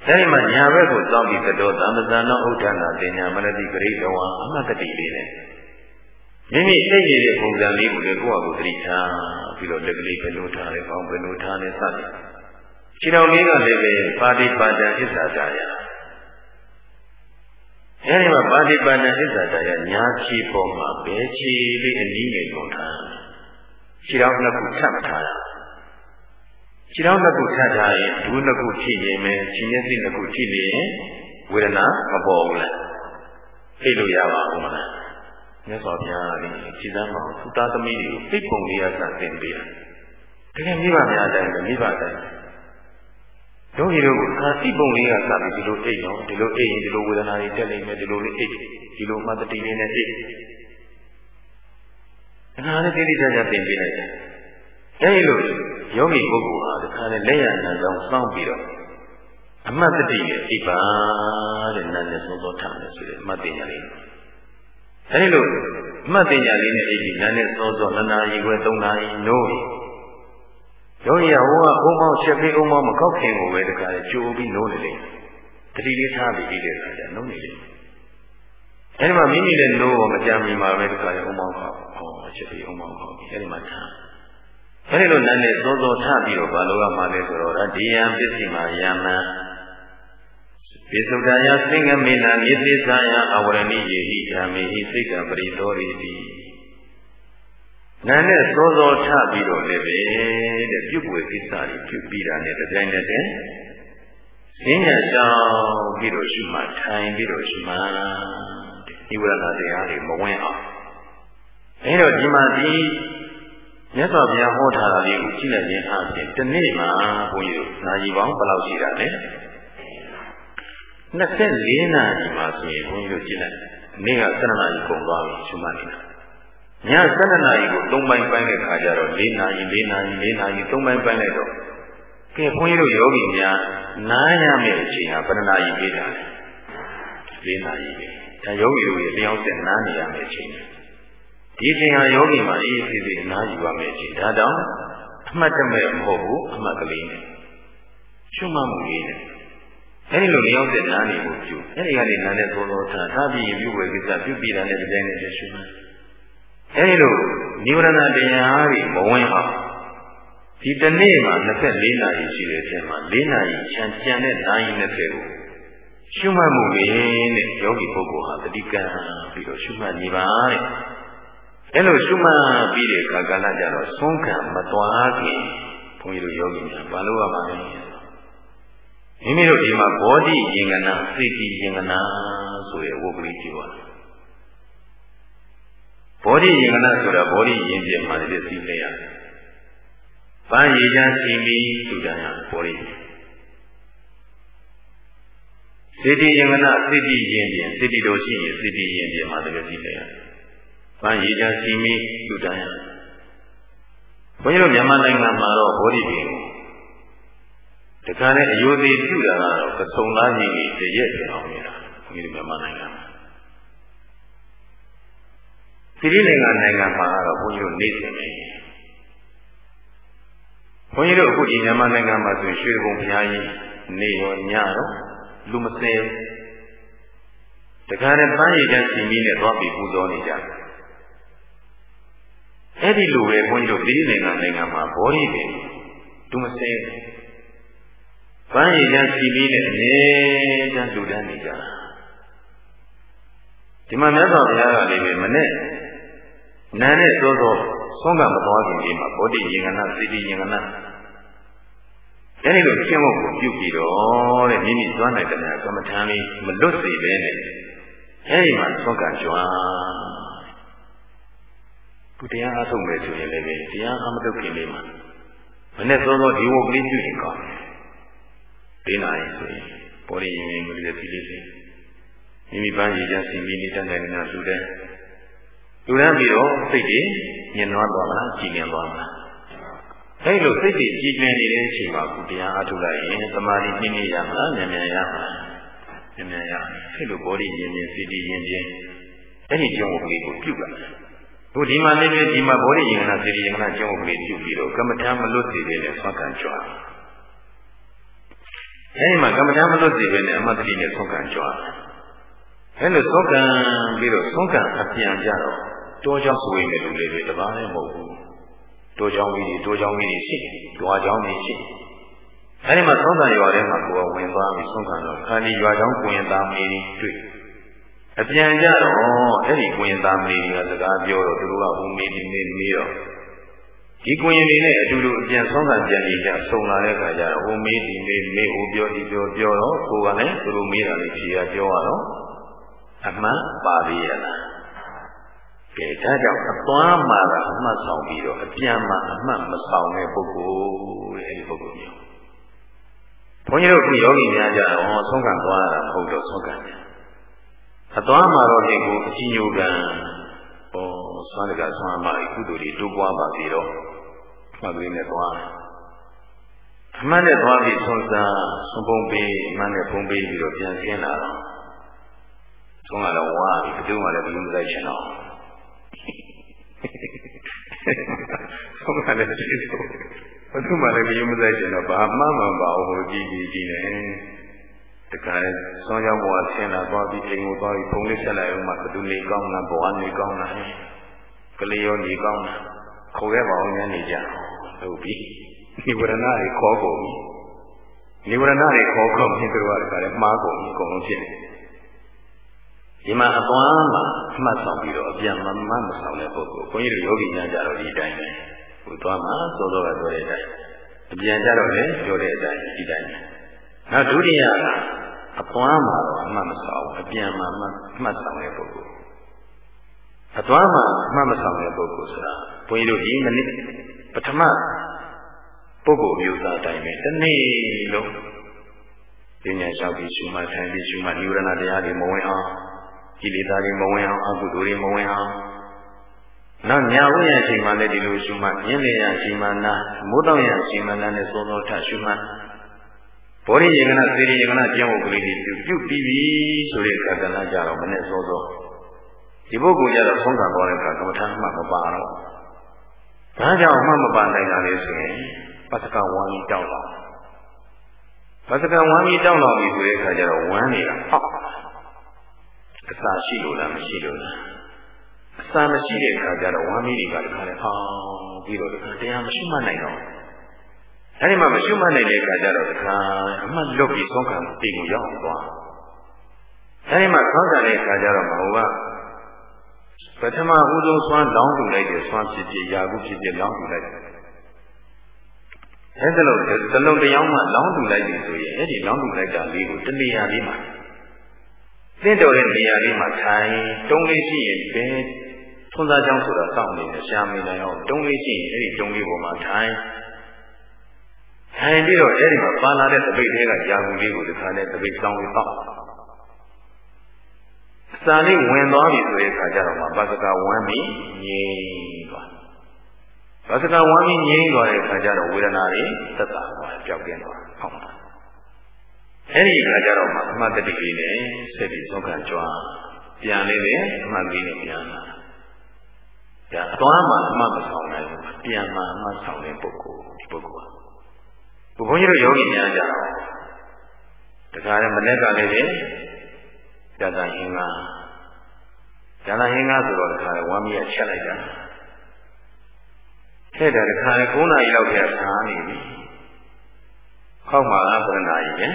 အဲဒီမှာညာဘက်ကိုစောင့်ပြီးကတော့သမ္ပဇာနောဥဒ္ဒနာတင်ညာမနတိဂရိတဝါအမတတိလေးနဲ့ မိမိသိနေတဲ့ပုံစံလေးကိုလည်းကိုယ့်အကူသတိထားပြီးတော့လက်ကလေးဘယ်လိုထားလဲကောင်းဘယ်လိုထားလဲစသည်ခြေတော်လေးကလည်းပဲပါတိပါဒံဣစ္ဆာကြရအဲဒီမှာပါတိပါဒံဣစ္ဆာကြရညာခြေပေါ်မှာဘယ်ခြေလေးအနည်းငယ်ကုန်ထားခြေတော်နှစ်ခုထပ်ထားရခြေတော်နှစ်ခုထပ်ထားရင်ဒူးနှစ်ခုထိရင်ပဲခြေမျက်စိနှစ်ခုထိနေရင်ဝေဒနာမပေါ်ဘူးလားသိလို့ရပါဦးမလား မြတ်စွာဘုရားကခြေစမ်းမအောင်သူသားသမီးတွေကိုသိပုံလေးရစသင်ပေးတာတကယ်မိဘများတိုင်းမိဘတိုင်းတို့ဒီလိုအာသိပုံလေးကစပြီးဒီလိုအိတ်တော့ဒီလိုအိတ်ရင်ဒီလိုဝေဒနာတွေတက်နေမယ်ဒီလိုလေးအိတ်ဒီလိုမှတတိလေးနဲ့အိတ်ဒါကလည်းတိတိကျကျသင်ပေးလိုက်တယ်အဲဒီလိုယောဂီပုဂ္ဂိုလ်ဟာဒီခါနဲ့လက်ရနံကြောင့်စောင့်ပြီးတော့အမတ်တတိနဲ့အိပ်ပါတဲ့နာနဲ့သုံးသောထားမယ်ဆိုတဲ့အမတ်တင်ညာလေး အဲဒီလိုအမတ်တင်ညာလေးနဲ့အိပ်ပြီးနာနဲ့သုံးသောနှစ်နာရီခွဲသုံးနာရီနိုးယောဂီကဟိုကအုံမောင်းချက်ပြီးအုံမောင်းမခောက်ခင်ကိုပဲတခါလေကြိုးပြီးနိုးနေတယ်တတိလေးထားပြီးပြီးတဲ့အခါကျနိုးနေတယ်အဲဒီမှာမိမိလည်းနိုးမကြမ်းမီမှာပဲတခါလေအုံမောင်းခောက်ဟောချက်ပြီးအုံမောင်းခောက်ပြီးအဲဒီမှာထားအဲဒီလိုနာနဲ့စောစောထပြီးတော့ဘာလို့ရမှာလဲဆိုတော့ဒီယံပစ္စည်းမှာယမံ ပိစုဒ္ဓယသင်္ကမေနာနိသိသယအဝရဏိယေဟိဓမ္မေဟိစိတ်ကပရိသောရိတိနာနဲ့စောစောထပြီးတော့လည်းပဲတဲ့ပြုတ်ွယ်ကိစ္စတွေပြုပြီးတာနဲ့တပြိုင်တည်းတည်းဈဉ္ညာရှောင်ပြီးတော့ရှိမှထိုင်ပြီးတော့ရှိမှဒီဝရဏတရားတွေမဝင်အောင်အဲတော့ဒီမှာဒီမြတ်စွာဘုရားဟောထားတာလေးကိုကြည့်လိုက်ရင်အပြင်ဒီနေ့မှာဘုန်းကြီးတို့နာရီပေါင်းဘယ်လောက်ရှိတာလဲ 24နာရီမှာဆိုရင်ဘုန်းကြီးတို့ကြည့်လိုက်နေ့က7နာရီကုန်သွားပြီရှင်မနေတာည7နာရီကို3ပိုင်းပိုင်းတဲ့ခါကျတော့4နာရီ4နာရီ4နာရီ3ပိုင်းပိုင်းလိုက်တော့ကဲဘုန်းကြီးတို့ယောဂီများနားရမယ့်အချိန်ဟာဘယ်နှနာရီပြေးတာလဲ4နာရီပဲဒါယောဂီတို့ရဲ့လျောင်းဆက်နားနေရမယ့်အချိန်ဒီချိန်ဟာယောဂီမှာအေးအေးဆေးဆေးနားယူရမယ့်အချိန်ဒါတောင်အမှတ်တမဲ့မဟုတ်ဘူးအမှတ်ကလေးနဲ့ရှုမှတ်မှုလေးနဲ့ အဲဒီလိုလျောင်းဆက်နားနေဖို့ပြုအဲဒီကနေနားနဲ့သုံးလို့ထားထားပြီးပြုဝေကိစ္စပြုပြီးတာနဲ့ဒီတိုင်းနဲ့ရှုမှတ်အဲဒီလိုနိဝရဏတရားတွေမဝင်အောင်ဒီတနေ့မှာ24နာရီရှိတဲ့အချိန်မှာ4နာရီချန်ကျန်တဲ့နာရီ20ကိုရှုမှတ်မှုပဲတဲ့ယောဂီပုဂ္ဂိုလ်ဟာတတိကံပြီးတော့ရှုမှတ်နေပါတဲ့အဲလိုရှုမှတ်ပြီးတဲ့အခါကလည်းကြတော့ဆုံးခံမသွားခင်ဘုန်းကြီးတို့ယောဂီများဘာလို့ရမှာလဲ မိမိတို့ဒီမှာဘောဓိယင်္ဂနာစိတ်တိယင်္ဂနာဆိုတဲ့ဝုပ္ပလိကြည့်ပါဘောဓိယင်္ဂနာဆိုတာဘောဓိယင်ပြမှာလည်းသိနေရတယ်။ပန်းရည်ချမ်းစီမီတူတန်ရဘောဓိစိတ္တိယင်္ဂနာစိတ္တိယင်ပြင်စိတ္တိတို့ရှိရင်စိတ္တိယင်ပြင်မှာလည်းသိနေရတယ်။ပန်းရည်ချမ်းစီမီတူတန်ရဘုန်းကြီးတို့မြန်မာနိုင်ငံမှာတော့ဘောဓိပင် တခါနဲ့အယုသေးပြုတာကတော့ပစုံသားကြီးကြီးတရက်ပြောင်းနေတာဘုန်းကြီးတို့မြန်မာနိုင်ငံမှာသီရိလင်္ကာနိုင်ငံမှာကတော့ဘုန်းကြီးတို့နေစဉ်ပဲဘုန်းကြီးတို့အခုဒီမြန်မာနိုင်ငံမှာဆိုရွှေဘုံဘုရားကြီးနေရောညရောလူမစဲဘူးတခါနဲ့ပန်းရည်တန်းစီမီနဲ့သွားပြီးပူဇော်နေကြတယ်အဲ့ဒီလိုပဲဘုန်းကြီးတို့ပြည်နိုင်ငံနိုင်ငံမှာဘောဓိတွေသူမစဲ ပန်းရည်ချမ်းစီပြီးနဲ့အနေချမ်းလူတန်းနေကြတာဒီမှာမြတ်စွာဘုရားကလည်းပဲမနဲ့နာနဲ့သောသောဆုံးကမသွားခင်လေးမှာဘောဓိယင်္ဂနာစီတိယင်္ဂနာအဲဒီလိုကျင့်ဝတ်ကိုပြုပြီးတော့တဲ့မိမိသွမ်းနိုင်တဲ့ကမ္မထာလေးမလွတ်စေပဲနဲ့အဲဒီမှာဆုံးကကြွားဘုရားအားထုတ်မယ်ဆိုရင်လည်းတရားအမထုတ်ခင်လေးမှာမနဲ့သောသောဒီဝတ်ကလေးပြုရင်ကောင်းတယ်။ ဒီနိုင်ဆိုရင်ဘောဓိယင်္ဂနာလေးစီလေးလေးမိမိပန်းရည်ချစီမိနေတဲ့နိုင်ငံနာလူတဲ့လူတန်းပြီးတော့စိတ်တွေညင်နွားသွားမလားကြည်လင်သွားမလားအဲလိုစိတ်တွေကြည်လင်နေတဲ့အချိန်မှာကုတရားအထုလိုက်ရင်သမာဓိနှင်းနေရမလားမြန်မြန်ရမလားမြန်မြန်ရအဲလိုဘောဓိရင်းရင်းစိတ်တည်ရင်းရင်းအဲ့ဒီကျုံဝကလေးကိုပြုတ်လာခုဒီမှာလည်းဒီမှာဘောဓိယင်္ဂနာစိတ္တိယင်္ဂနာကျုံဝကလေးပြုတ်ပြီးတော့ကမ္မထာမလွတ်စေတဲ့နဲ့ဆွမ်းခံကြွား အဲဒီမှာကမ္မထာမလွတ်စေဘဲနဲ့အမတ်တိနဲ့ဆုံးကံကြွားတယ်အဲလိုဆုံးကံပြီးတော့ဆုံးကံအပြန်ကြတော့တောကြောင့်ဆိုရင်လည်းလူတွေတပါးနဲ့မဟုတ်ဘူးတောကြောင့်ကြီးတောကြောင့်ကြီးရှိတွာကြောင့်ကြီးရှိအဲဒီမှာသုံးတန်ရွာထဲမှာကိုယ်ကဝင်သွားပြီးဆုံးခံတော့ခန္ဒီရွာကြောင့်ကိုရင်သားမင်းကြီးတွေ့အပြန်ကြတော့အဲ့ဒီကိုရင်သားမင်းကြီးကစကားပြောတော့သူတို့ကဟိုမင်းကြီးနေပြီးတော့ ဒီကိုရင်တွေနဲ့အတူတူအပြန်ဆုံးတာပြန်ပြီးကြဆုံလာတဲ့အခါကျတော့ဦးမေးဒီမေးမေးဦးပြောဒီပြောပြောတော့ကိုကလည်းသူတို့မေးတာလေးဖြေရပြောရတော့အမှန်ပါပြီရလားကဲဒါကြောင့်အသွားမှာကအမှတ်ဆောင်ပြီးတော့အပြန်မှာအမှတ်မဆောင်တဲ့ပုဂ္ဂိုလ်တဲ့အဲဒီပုဂ္ဂိုလ်မျိုးဘုန်းကြီးတို့ခုယောဂီများကြတော့ဆုံးခံသွားရတာမဟုတ်တော့ဆုံးခံတယ်အသွားမှာတော့ဒီကိုအကြီးညိုကံ ဘောဆွမ်းတကဆွမ်းမှာကုသိုလ်တွေတိုးပွားပါပြီတော့မှတ်ကလေးနဲ့သွားအမှန်နဲ့သွားပြီးဆုံးစားဆုံးပုံပေးအမှန်နဲ့ပုံပေးပြီးတော့ပြန်ဆင်းလာတော့ဆုံးကတော့ဝါပြီဘယ်သူမှလည်းဘယ်လိုမလိုက်ချင်တော့ဆုံးကလည်းရှိဆုံးဘယ်သူမှလည်းဘယ်လိုမလိုက်ချင်တော့ဘာမှမပါဘူးကြည်ကြည်ကြည်နေ တခါလဲဆောင်းကြောင်းဘဝဆင်းလာသွားပြီးအိမ်ကိုသွားပြီးဖုံးလေးဆက်လိုက်အောင်မှဘယ်သူနေကောင်းလားဘဝနေကောင်းလားကလေးရောနေကောင်းလားခေါ်ခဲ့ပါအောင်ညနေကြဟုတ်ပြီနိဝရဏတွေခေါ်ကုန်ပြီနိဝရဏတွေခေါ်ကုန်ပြီသူတို့ကလည်းမှားကုန်ပြီအကုန်လုံးဖြစ်နေတယ်ဒီမှာအပွားမှာအမှတ်ဆောင်ပြီးတော့အပြန်မမမဆောင်တဲ့ပုဂ္ဂိုလ်ဘုန်းကြီးတို့ယောဂီများကြတော့ဒီတိုင်းပဲဟိုသွားမှာစောစောကပြောတဲ့အတိုင်းအပြန်ကြတော့လည်းပြောတဲ့အတိုင်းဒီတိုင်းပဲ နောက်ဒုတိယကအပွားမှာတော့အမှတ်မဆောင်အပြန်မှာအမှတ်ဆောင်တဲ့ပုဂ္ဂိုလ်အသွားမှာအမှတ်မဆောင်တဲ့ပုဂ္ဂိုလ်ဆိုတာဘုန်းကြီးတို့ဒီမနစ်ပထမပုဂ္ဂိုလ်မျိုးသားတိုင်းပဲတစ်နေ့လုံးပညာလျှောက်ပြီးရှုမှတ်ထိုင်ပြီးရှုမှတ်နိဝရဏတရားတွေမဝင်အောင်ကိလေသာတွေမဝင်အောင်အကုသိုလ်တွေမဝင်အောင်နောက်ညာဥယျာဉ်ချိန်မှလည်းဒီလိုရှုမှတ်ညနေရချိန်မှနာမိုးတောင်ရချိန်မှနာနဲ့စောစောထရှုမှတ် ဘောရိယေကနာသေရိယေကနာကျင့်ဝတ်ကလေးတွေပြုပြုပြီးပြီဆိုတဲ့အခါကလည်းကြတော့မနဲ့စောစောဒီပုဂ္ဂိုလ်ကြတော့ဆုံးခံသွားတဲ့အခါကမ္မထာမှမပါတော့ဒါကြောင့်မှမပါနိုင်တာလေဆိုရင်ပစ္စကဝမ်းကြီးတောက်လာပစ္စကဝမ်းကြီးတောက်လာပြီဆိုတဲ့အခါကျတော့ဝမ်းနေတာဟောက်အစာရှိလို့လားမရှိလို့လားအစာမရှိတဲ့အခါကျတော့ဝမ်းမီးတွေကတခါလဲအောင်းပြီးတော့တခါတရားမရှိမှနိုင်တော့ အဲဒီမှာမရှိမှနိုင်တဲ့အခါကျတော့တခါအမှတ်လွတ်ပြီးဆုံးခံပြီးကိုရောက်သွားအဲဒီမှာဆောင်းခံတဲ့အခါကျတော့မဟုတ်ကပထမဦးဆုံးဆွမ်းလောင်းထူလိုက်တယ်ဆွမ်းဖြစ်ဖြစ်ရာခုဖြစ်ဖြစ်လောင်းထူလိုက်တယ်အဲဒါလို့သလုံးတရားမှလောင်းထူလိုက်ပြီဆိုရင်အဲ့ဒီလောင်းထူလိုက်တာလေးကိုတနေရာလေးမှာသင့်တော်တဲ့နေရာလေးမှာထိုင်တုံးလေးရှိရင်ပဲထွန်းသားကြောင်းဆိုတာစောင့်နေတယ်ရှားမိနိုင်အောင်တုံးလေးရှိရင်အဲ့ဒီတုံးလေးပေါ်မှာထိုင် ထိုင်ပြီးတော့အဲ့ဒီမှာပါလာတဲ့တပိတ်တွေကယာကူလေးကိုဒီခါနဲ့တပိတ်စောင်းပြီးတော့အစာလေးဝင်သွားပြီဆိုတဲ့အခါကျတော့မှပါစကဝမ်းပြီးငြိမ်သွားပါစကဝမ်းပြီးငြိမ်သွားတဲ့အခါကျတော့ဝေဒနာတွေသက်သာသွားပျောက်ကင်းသွားဟောင်းအဲ့ဒီအခါကျတော့မှအမှတ်တတိလေးနဲ့ဆက်ပြီးသုံးခံကြွားပြန်လေးပဲအမှတ်လေးနဲ့ပြန်လာဒါအသွားမှအမှတ်မဆောင်နိုင်ဘူးပြန်မှအမှတ်ဆောင်တဲ့ပုဂ္ဂိုလ်ဒီပုဂ္ဂိုလ် ကဘုန်းကြီးတို့ယောဂီများကြတော့တခါတည်းမနေ့ကလေးပဲဇာတာဟင်္ဂါဇာတာဟင်္ဂါဆိုတော့တခါတည်းဝမ်းမီးချက်လိုက်တာဟဲ့ဒါတခါ9နာရီလောက်ကြာစားနေပြီခောက်မှာက9နာရီပဲ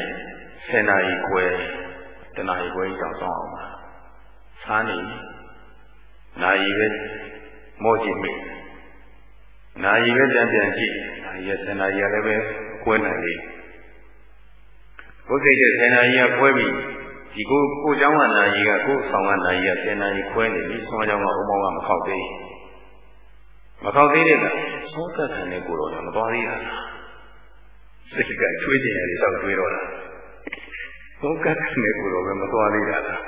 10နာရီခွဲတနာရီခွဲကြောင်ဆောင်အောင်ပါစားနေနာရီပဲမောကြည့်မိ နာရီပဲပြန်ပြန်ကြည့်နာရီရဲ့10နာရီလည်းပဲခွဲနိုင်လေဘုစိတ်တဲ့10နာရီကခွဲပြီးဒီကိုကိုเจ้าကနာရီကကိုဆောင်ကနာရီက10နာရီခွဲနေပြီဆောင်းเจ้าကအုံမောကမခောက်သေးမခောက်သေးတဲ့ကသောကခံတဲ့ကိုတော့မသွားသေးတာစိတ်ကချွေးကျင်ရတယ်တော့တွေးတော့တာသောကခံတဲ့ကိုတော့ပဲမသွားသေးတာလား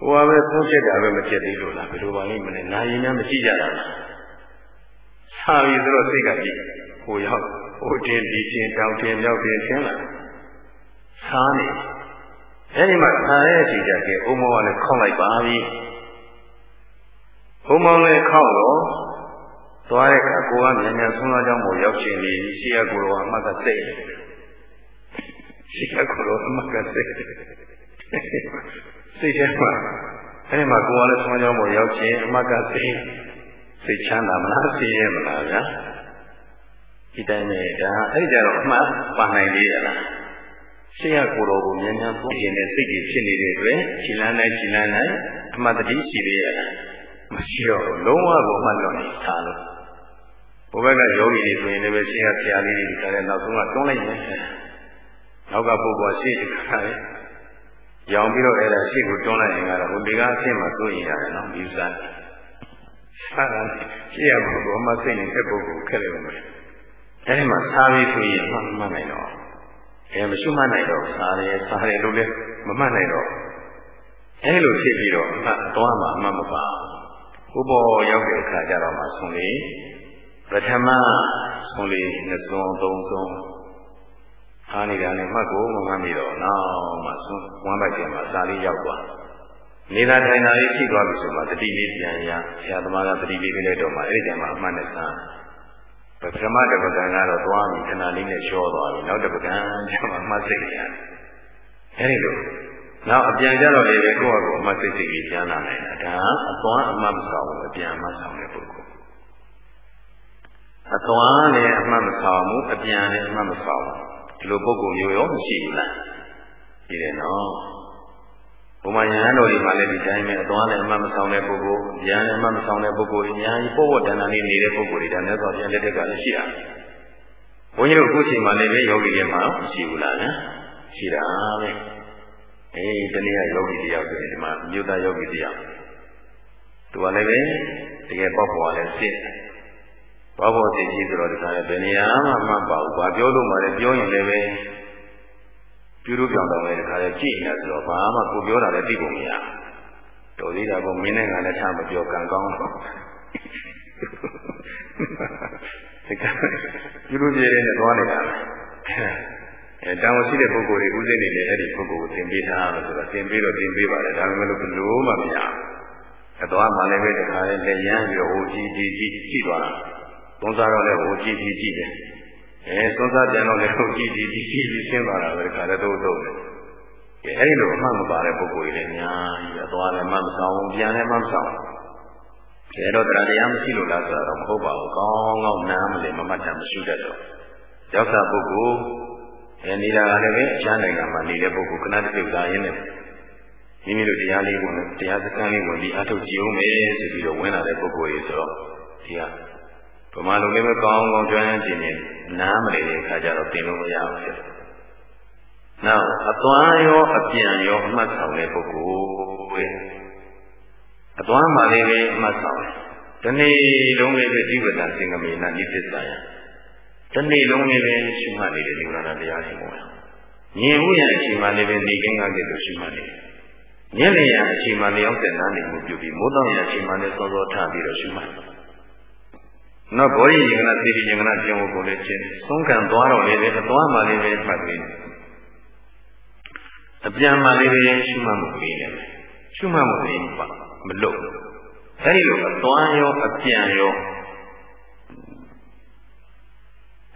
ဟိုပါပဲသုံးချက်တာပဲမချက်သေးလို့လားဘယ်လိုပါလိမ့်မလဲနာရီများမရှိကြတာလား ဆာပြီဆိုတော့စိတ်ကကြည့်ဟိုရောက်ဟိုတင်ဒီတင်တောင်တင်မြောက်တင်ဆင်းလာဆားနေအဲဒီမှာဆားရဲ့အချိန်ကြကဲအုံမောကလည်းခေါက်လိုက်ပါပြီအုံမောလည်းခေါက်တော့သွားတဲ့အခါကိုကမြန်မြန်ဆုံးသွားကြောင်းကိုရောက်ချင်နေရှိရကိုတော့အမှတ်ကစိတ်ရှိရကိုတော့အမှတ်ကစိတ်စိတ်ထဲမှာအဲဒီမှာကိုကလည်းဆုံးကြောင်းကိုရောက်ချင်အမှတ်ကစိတ် စိတ်ချမ်းသာမလားသိရဲမလားဗျာဒီတိုင်းနဲ့ဒါအဲ့ကြတော့အမှန်ပါနိုင်လေရလားရှေ့ကကိုယ်တော်ကိုမြန်မြန်ပွင့်ခြင်းနဲ့စိတ်ကြီးဖြစ်နေတဲ့အတွက်ခြေလန်းတိုင်းခြေလန်းတိုင်းအမှန်တတိရှိသေးရလားမရှိတော့လုံးဝကိုအမှန်တော့နေထားလို့ဘုဘက်ကယောဂီတွေဆိုရင်လည်းရှေ့ကဆရာလေးတွေခါတဲ့နောက်ဆုံးကတွန်းလိုက်မယ်နောက်ကပုဂ္ဂိုလ်ရှေ့ကခါတယ်ရောင်ပြီးတော့အဲ့ဒါရှေ့ကိုတွန်းလိုက်ရင်ကတော့ဟိုဒီကအဆင့်မှာသို့ရင်ရတယ်နော်ဒီစားစား တာရှေ့ရပုဂ္ဂိုလ်အမှစိတ်နေတဲ့ပုဂ္ဂိုလ်ခက်တယ်မယ်အဲဒီမှာစားပြီးဆိုရင်မှတ်မှတ်နိုင်တော့အဲမရှိမှတ်နိုင်တော့စားတယ်စားတယ်လို့လည်းမမှတ်နိုင်တော့အဲလိုဖြစ်ပြီးတော့အမှတ်သွားမှအမှတ်မပါဥပေါ်ရောက်တဲ့အခါကျတော့မှဆုံးလေပထမဆုံးလေနှစ်စုံသုံးစုံအားနေတာနဲ့မှတ်ကိုမမှတ်မိတော့နောက်မှဆုံးဝမ်းပိုက်ကျမှာစာလေးရောက်သွား နေတာထိုင်တာလေးရှိသွားပြီဆိုမှတတိလေးပြန်ရဆရာသမားကတတိလေးပြလိုက်တော့မှအဲ့ဒီကျမှအမှတ်နဲ့စားပထမတပကံကတော့သွားပြီခဏလေးနဲ့ရှောသွားပြီနောက်တပကံကျမှအမှတ်စိတ်ရတယ်အဲ့ဒီလိုနောက်အပြန်ကြတော့လေကိုယ့်အကိုအမှတ်စိတ်စိတ်ကြီးပြန်လာနိုင်တာဒါအသွားအမှတ်မဆောင်ဘူးအပြန်အမှတ်ဆောင်တဲ့ပုဂ္ဂိုလ်အသွားလည်းအမှတ်မဆောင်ဘူးအပြန်လည်းအမှတ်မဆောင်ဘူးဒီလိုပုဂ္ဂိုလ်မျိုးရောမရှိဘူးလားရှိတယ်နော် ဘုမယဟန်တော်ဒီမှာလည်းဒီတိုင်းပဲအသွားနဲ့အမှတ်မဆောင်တဲ့ပုဂ္ဂိုလ်ယဟန်နဲ့အမှတ်မဆောင်တဲ့ပုဂ္ဂိုလ်အများကြီးပို့ဝတ္တနာလေးနေတဲ့ပုဂ္ဂိုလ်တွေဒါနဲ့ဆိုပြန်လက်ထက်ကလည်းရှိတာဘုန်းကြီးတို့အခုချိန်မှာလည်းပဲယောဂီတွေမှာမရှိဘူးလားနော်ရှိတာပဲအေးတနေ့ကယောဂီတယောက်ဆိုရင်ဒီမှာမြို့သားယောဂီတယောက်သူကလည်းပဲတကယ်ပေါ့ပေါ်လည်းစစ်ပေါ့ပေါ်စစ်ကြီးဆိုတော့ဒီကနေ့ဘယ်နေရာမှမပါဘူး။ဘာပြောလို့မှလည်းပြောရင်လည်းပဲ ပြုလို့ပြောင်းတော့လည်းဒီခါလေးကြည့်နေဆိုတော့ဘာမှကိုပြောတာလည်းသိဖို့မရတော်သေးတာကမင်းနဲ့ကလည်းချမပြောကံကောင်းတော့ဒီကပြုလို့ပြည့်တဲ့နဲ့သွားနေတာအဲတောင်းရှိတဲ့ပုဂ္ဂိုလ်တွေဥသိနေလေအဲ့ဒီပုဂ္ဂိုလ်ကိုသင်ပေးထားလို့ဆိုတော့သင်ပေးတော့သင်ပေးပါတယ်ဒါပေမဲ့လို့ဘလို့မှမရအတော်မှလည်းပဲဒီခါလေးလက်ရမ်းပြီးတော့ဟိုကြည့်ကြည့်ကြည့်ကြည့်သွားတာသုံးစားတော့လည်းဟိုကြည့်ကြည့်ကြည့်တယ် အဲသုံးစားပြန်တော့လည်းဟိုကြည့်ကြည့်ကြည့်ကြည့်ပြီးရှင်းသွားတာပဲဒီခါလေးတော့တော့တယ်အဲ့ဒီလိုအမှန်မပါတဲ့ပုဂ္ဂိုလ်တွေလည်းအများကြီးအသွားလည်းမှမဆောင်ဘူးပြန်လည်းမှမဆောင်ဘူးအဲတော့တရားတရားမရှိလို့လားဆိုတော့မဟုတ်ပါဘူးကောင်းကောင်းနားမလဲမမှတ်တာမရှိတတ်တော့ရောက်တာပုဂ္ဂိုလ်အဲနေတာကလည်းပဲအခြားနိုင်ငံမှာနေတဲ့ပုဂ္ဂိုလ်ခဏတစ်ပြုတ်သားရင်းနဲ့မိမိတို့တရားလေးကိုတရားစခန်းလေးဝင်ပြီးအထုတ်ကြည့်အောင်မယ်ဆိုပြီးတော့ဝင်လာတဲ့ပုဂ္ဂိုလ်ကြီးဆိုတော့ဒီက ဗမာလူလေးပဲကောင်းကောင်းကျွမ်းကျင်နေနားမလဲတဲ့အခါကျတော့သင်လို့မရဘူးဖြစ်တယ်နောက်အသွားရောအပြန်ရောအမှတ်ဆောင်တဲ့ပုဂ္ဂိုလ်အသွားမှလည်းပဲအမှတ်ဆောင်တယ်။ဒီနေ့လုံးလေးပဲဒီဝတ္တစင်္ကမေနနိသစ္စာယ။ဒီနေ့လုံးလေးပဲရှုမှတ်နေတဲ့ဒီဝရဏတရားတွေပေါ့။မြင်မှုရအချိန်မှလည်းပဲနေကင်းကားကဲ့သို့ရှုမှတ်နေတယ်။ညနေရအချိန်မှလျောင်းတဲ့နားနေမှုပြုပြီးမိုးတောင်ရအချိန်မှလည်းစောစောထပြီးတော့ရှုမှတ်တယ်။ နောက်ဘောရိယင်္ဂနာသေတိယင်္ဂနာကျင့်ဖို့ကိုလည်းကျင့်သုံးကံသွားတော့လည်းပဲအသွားမှလည်းပဲမှတ်ပြီးအပြန်မှလေးတွေရှုမှတ်မှုလေးနဲ့ရှုမှတ်မှုလေးပါမလို့အဲဒီလိုအသွားရောအပြန်ရော